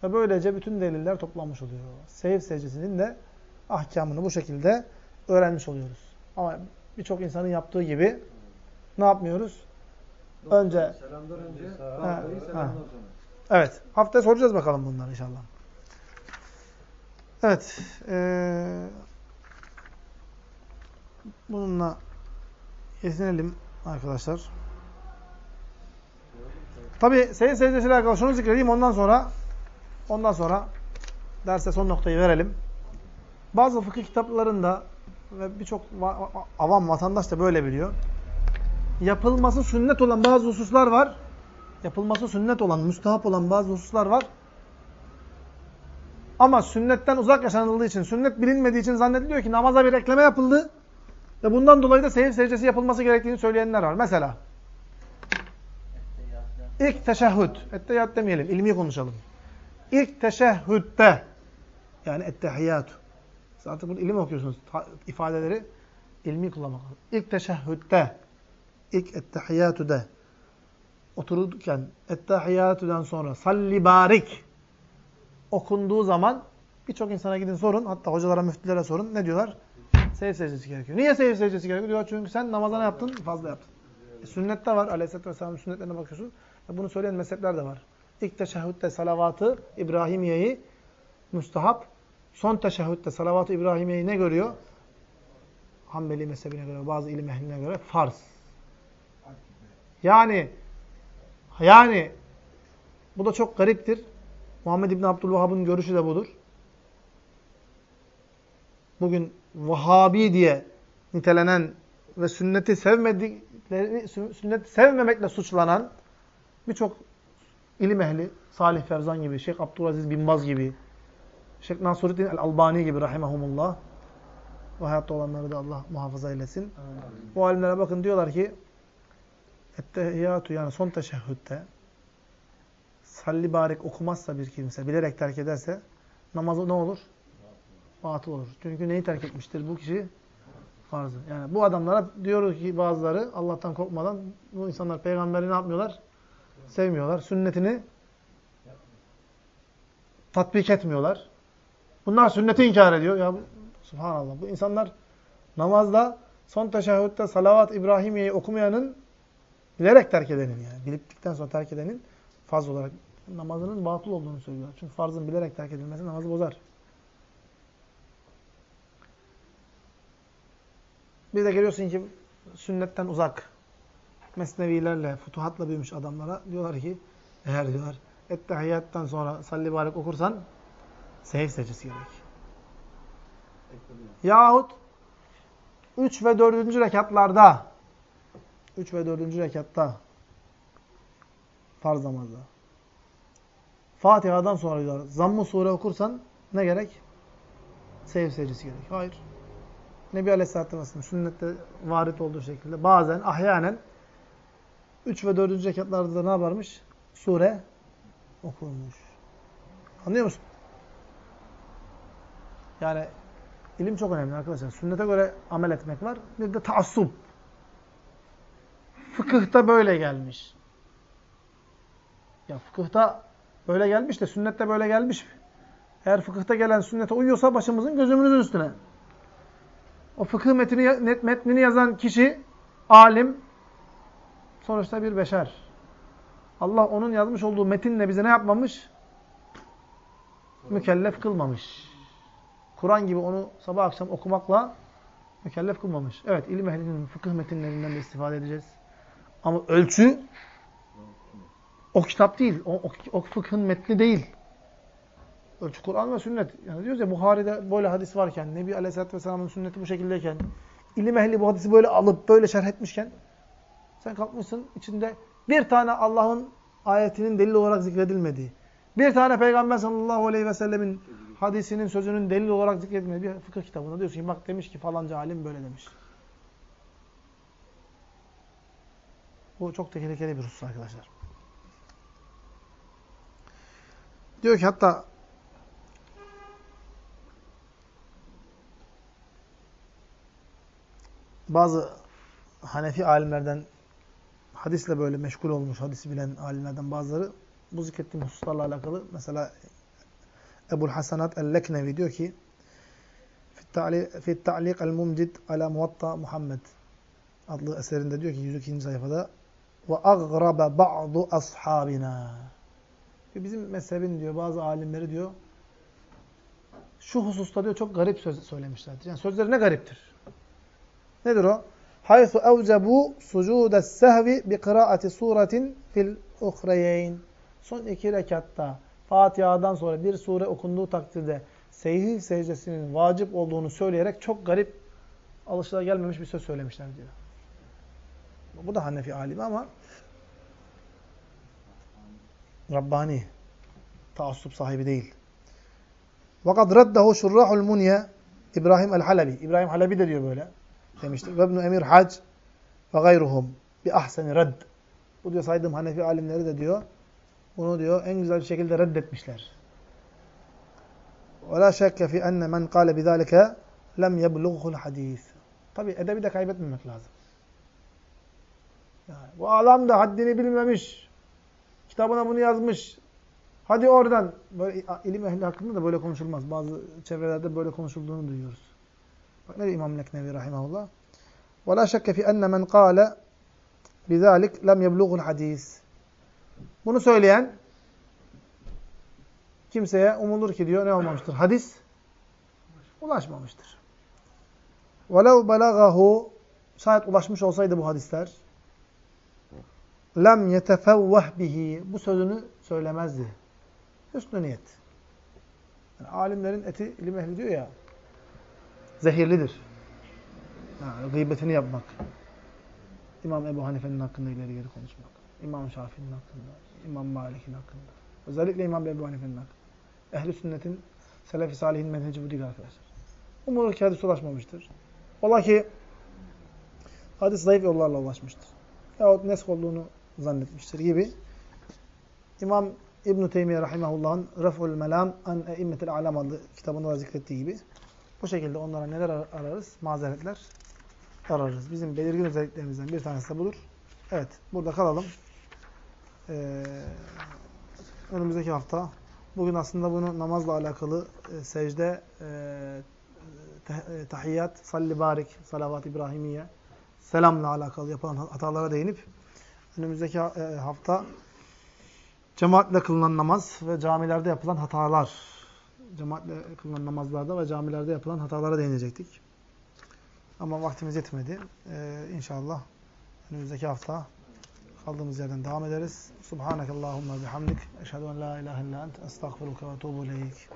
Speaker 1: Ve böylece bütün deliller toplanmış oluyor. Sehiv secdesinin de ahkamını bu şekilde öğrenmiş oluyoruz. Ama birçok insanın yaptığı gibi ne yapmıyoruz? Önce
Speaker 2: Selamdan önce.
Speaker 1: Ha,
Speaker 2: Kalkmayı
Speaker 1: ha.
Speaker 2: selamdan sonra.
Speaker 1: Evet. Haftaya soracağız bakalım bunları inşallah. Evet. eee, bununla yetinelim arkadaşlar. Tabi seyir secdesiyle alakalı şunu zikredeyim ondan sonra ondan sonra derse son noktayı verelim. Bazı fıkıh kitaplarında ve birçok va- va- avam vatandaş da böyle biliyor. Yapılması sünnet olan bazı hususlar var yapılması sünnet olan, müstahap olan bazı hususlar var. Ama sünnetten uzak yaşanıldığı için, sünnet bilinmediği için zannediliyor ki namaza bir ekleme yapıldı. Ve bundan dolayı da seyir secdesi yapılması gerektiğini söyleyenler var. Mesela ilk teşehhüd, etteyyat demeyelim, ilmi konuşalım. İlk teşehhüdde yani ettehiyyatü. Siz artık burada ilim okuyorsunuz. İfadeleri ilmi kullanmak lazım. İlk teşehhüdde, ilk ettehiyyatüde otururken ettehiyyatüden sonra salli barik okunduğu zaman birçok insana gidin sorun. Hatta hocalara, müftülere sorun. Ne diyorlar? Seyir secdesi gerekiyor. Niye seyir secdesi gerekiyor? Diyor çünkü sen namaza ne yaptın? Fazla yaptın. E, sünnette var. Aleyhisselatü Vesselam'ın sünnetlerine bakıyorsun. Ve bunu söyleyen mezhepler de var. İlk teşehhütte salavatı İbrahimiye'yi müstahap. Son teşehhütte salavatı İbrahimiye'yi ne görüyor? Hanbeli mezhebine göre, bazı ilim ehline göre farz. Yani yani bu da çok gariptir. Muhammed İbni Abdülvahhab'ın görüşü de budur. Bugün Vahabi diye nitelenen ve sünneti sevmedikleri, sünneti sevmemekle suçlanan birçok ilim ehli, Salih Ferzan gibi, Şeyh Abdülaziz Bin Baz gibi, Şeyh Nasruddin el-Albani gibi rahimahumullah ve hayatta olanları da Allah muhafaza eylesin. Bu alimlere bakın diyorlar ki ettehiyyatü yani son teşehhütte salli barik okumazsa bir kimse, bilerek terk ederse namazı ne olur? Batıl olur. Çünkü neyi terk etmiştir bu kişi? Farzı. Yani bu adamlara diyoruz ki bazıları Allah'tan korkmadan bu insanlar peygamberi ne yapmıyorlar? Sevmiyorlar. Sünnetini tatbik etmiyorlar. Bunlar sünneti inkar ediyor. Ya bu, subhanallah. Bu insanlar namazda son teşehhütte salavat İbrahimiye'yi okumayanın bilerek terk edenin yani. Biliptikten sonra terk edenin farz olarak namazının batıl olduğunu söylüyorlar. Çünkü farzın bilerek terk edilmesi namazı bozar. Bir de geliyorsun ki sünnetten uzak. Mesnevilerle, futuhatla büyümüş adamlara diyorlar ki eğer diyorlar ettehiyyattan sonra salli barik okursan sehif secdesi gerek. Yahut 3 ve 4. rekatlarda 3 ve 4. rekatta farz namazda Fatiha'dan sonra diyorlar zamm-ı sure okursan ne gerek? Sehif secdesi gerek. Hayır. Nebi Aleyhisselatü Vesselam sünnette varit olduğu şekilde bazen ahyanen 3 ve 4. rekatlarda da ne yaparmış? Sure okurmuş. Anlıyor musun? Yani ilim çok önemli arkadaşlar. Sünnete göre amel etmek var. Bir de taassup. Fıkıhta böyle gelmiş. Ya fıkıhta böyle gelmiş de sünnette böyle gelmiş mi? Eğer fıkıhta gelen sünnete uyuyorsa başımızın gözümüzün üstüne. O fıkıh metnini, metnini yazan kişi alim sonuçta bir beşer. Allah onun yazmış olduğu metinle bize ne yapmamış? Mükellef kılmamış. Kur'an gibi onu sabah akşam okumakla mükellef kılmamış. Evet ilim ehlinin fıkıh metinlerinden de istifade edeceğiz. Ama ölçü o kitap değil. O, o, o fıkhın metni değil. Ölçü Kur'an ve sünnet. Yani diyoruz ya Buhari'de böyle hadis varken, Nebi Aleyhisselatü Vesselam'ın sünneti bu şekildeyken, ilim ehli bu hadisi böyle alıp böyle şerh etmişken sen kalkmışsın içinde bir tane Allah'ın ayetinin delil olarak zikredilmediği, bir tane Peygamber sallallahu aleyhi ve sellemin hadisinin sözünün delil olarak zikredilmediği bir fıkıh kitabında diyorsun ki bak demiş ki falanca alim böyle demiş. Bu çok tehlikeli bir husus arkadaşlar. Diyor ki hatta bazı Hanefi alimlerden hadisle böyle meşgul olmuş, hadisi bilen alimlerden bazıları bu zikrettiğim hususlarla alakalı mesela Ebul Hasanat el-Leknevi diyor ki Fi ta'liq el-mumcid ala muvatta Muhammed adlı eserinde diyor ki 102. sayfada ve aghrabe ba'du ashabina bizim mezhebin diyor bazı alimleri diyor şu hususta diyor çok garip söz söylemişlerdir. Yani sözleri ne gariptir? Nedir o? Haythu evcebu sucudes sehvi bi kıraati suretin fil uhreyeyn. Son iki rekatta Fatiha'dan sonra bir sure okunduğu takdirde seyhi secdesinin vacip olduğunu söyleyerek çok garip alışılagelmemiş bir söz söylemişler diyor. Bu da Hanefi alimi ama Rabbani. Taassup sahibi değil. Vakat reddehu şurrahul munye İbrahim el-Halebi. İbrahim Halebi de diyor böyle. Demiştir. Ve ibn Emir Hac ve gayruhum bi ahseni redd. Bu diyor saydığım Hanefi alimleri de diyor. Bunu diyor en güzel şekilde reddetmişler. La şekke fi enne men kâle bizâlike lem yeblughul hadis. Tabi edebi de kaybetmemek lazım. Yani, bu adam da haddini bilmemiş. Kitabına bunu yazmış. Hadi oradan. Böyle ilim ehli hakkında da böyle konuşulmaz. Bazı çevrelerde böyle konuşulduğunu duyuyoruz. Bak ne diyor İmam Leknevi rahimahullah? وَلَا شَكَّ فِي اَنَّ مَنْ قَالَ بِذَٰلِكَ لَمْ يَبْلُغُ الْحَد۪يثِ Bunu söyleyen kimseye umulur ki diyor ne olmamıştır? Hadis ulaşmamıştır. وَلَوْ بَلَغَهُ Şayet ulaşmış olsaydı bu hadisler lem yetefevveh bihi bu sözünü söylemezdi. Hüsnü niyet. Yani alimlerin eti ilim ehli diyor ya zehirlidir. Yani gıybetini yapmak. İmam Ebu Hanife'nin hakkında ileri geri konuşmak. İmam Şafii'nin hakkında. İmam Malik'in hakkında. Özellikle İmam Ebu Hanife'nin hakkında. Ehli sünnetin, Selefi Salih'in menheci bu değil arkadaşlar. Umulur ki ulaşmamıştır. Ola ki hadis zayıf yollarla ulaşmıştır. Yahut nesk olduğunu zannetmiştir gibi. İmam İbn-i Teymiye Rahimahullah'ın Ref'ul Melam an Eimmetil Alam adlı kitabında da zikrettiği gibi bu şekilde onlara neler ar- ararız? Mazeretler ararız. Bizim belirgin özelliklerimizden bir tanesi de budur. Evet, burada kalalım. Ee, önümüzdeki hafta bugün aslında bunu namazla alakalı e, secde, e, te- e, tahiyyat, salli barik, salavat İbrahimiye, selamla alakalı yapılan hatalara değinip önümüzdeki e, hafta cemaatle kılınan namaz ve camilerde yapılan hatalar, cemaatle kılınan namazlarda ve camilerde yapılan hatalara değinecektik. Ama vaktimiz yetmedi. Ee, inşallah önümüzdeki hafta kaldığımız yerden devam ederiz. Subhanakallahumma bihamdik. Eşhedü en la ilahe illa ent. Estağfiruka ve etubu ileyk.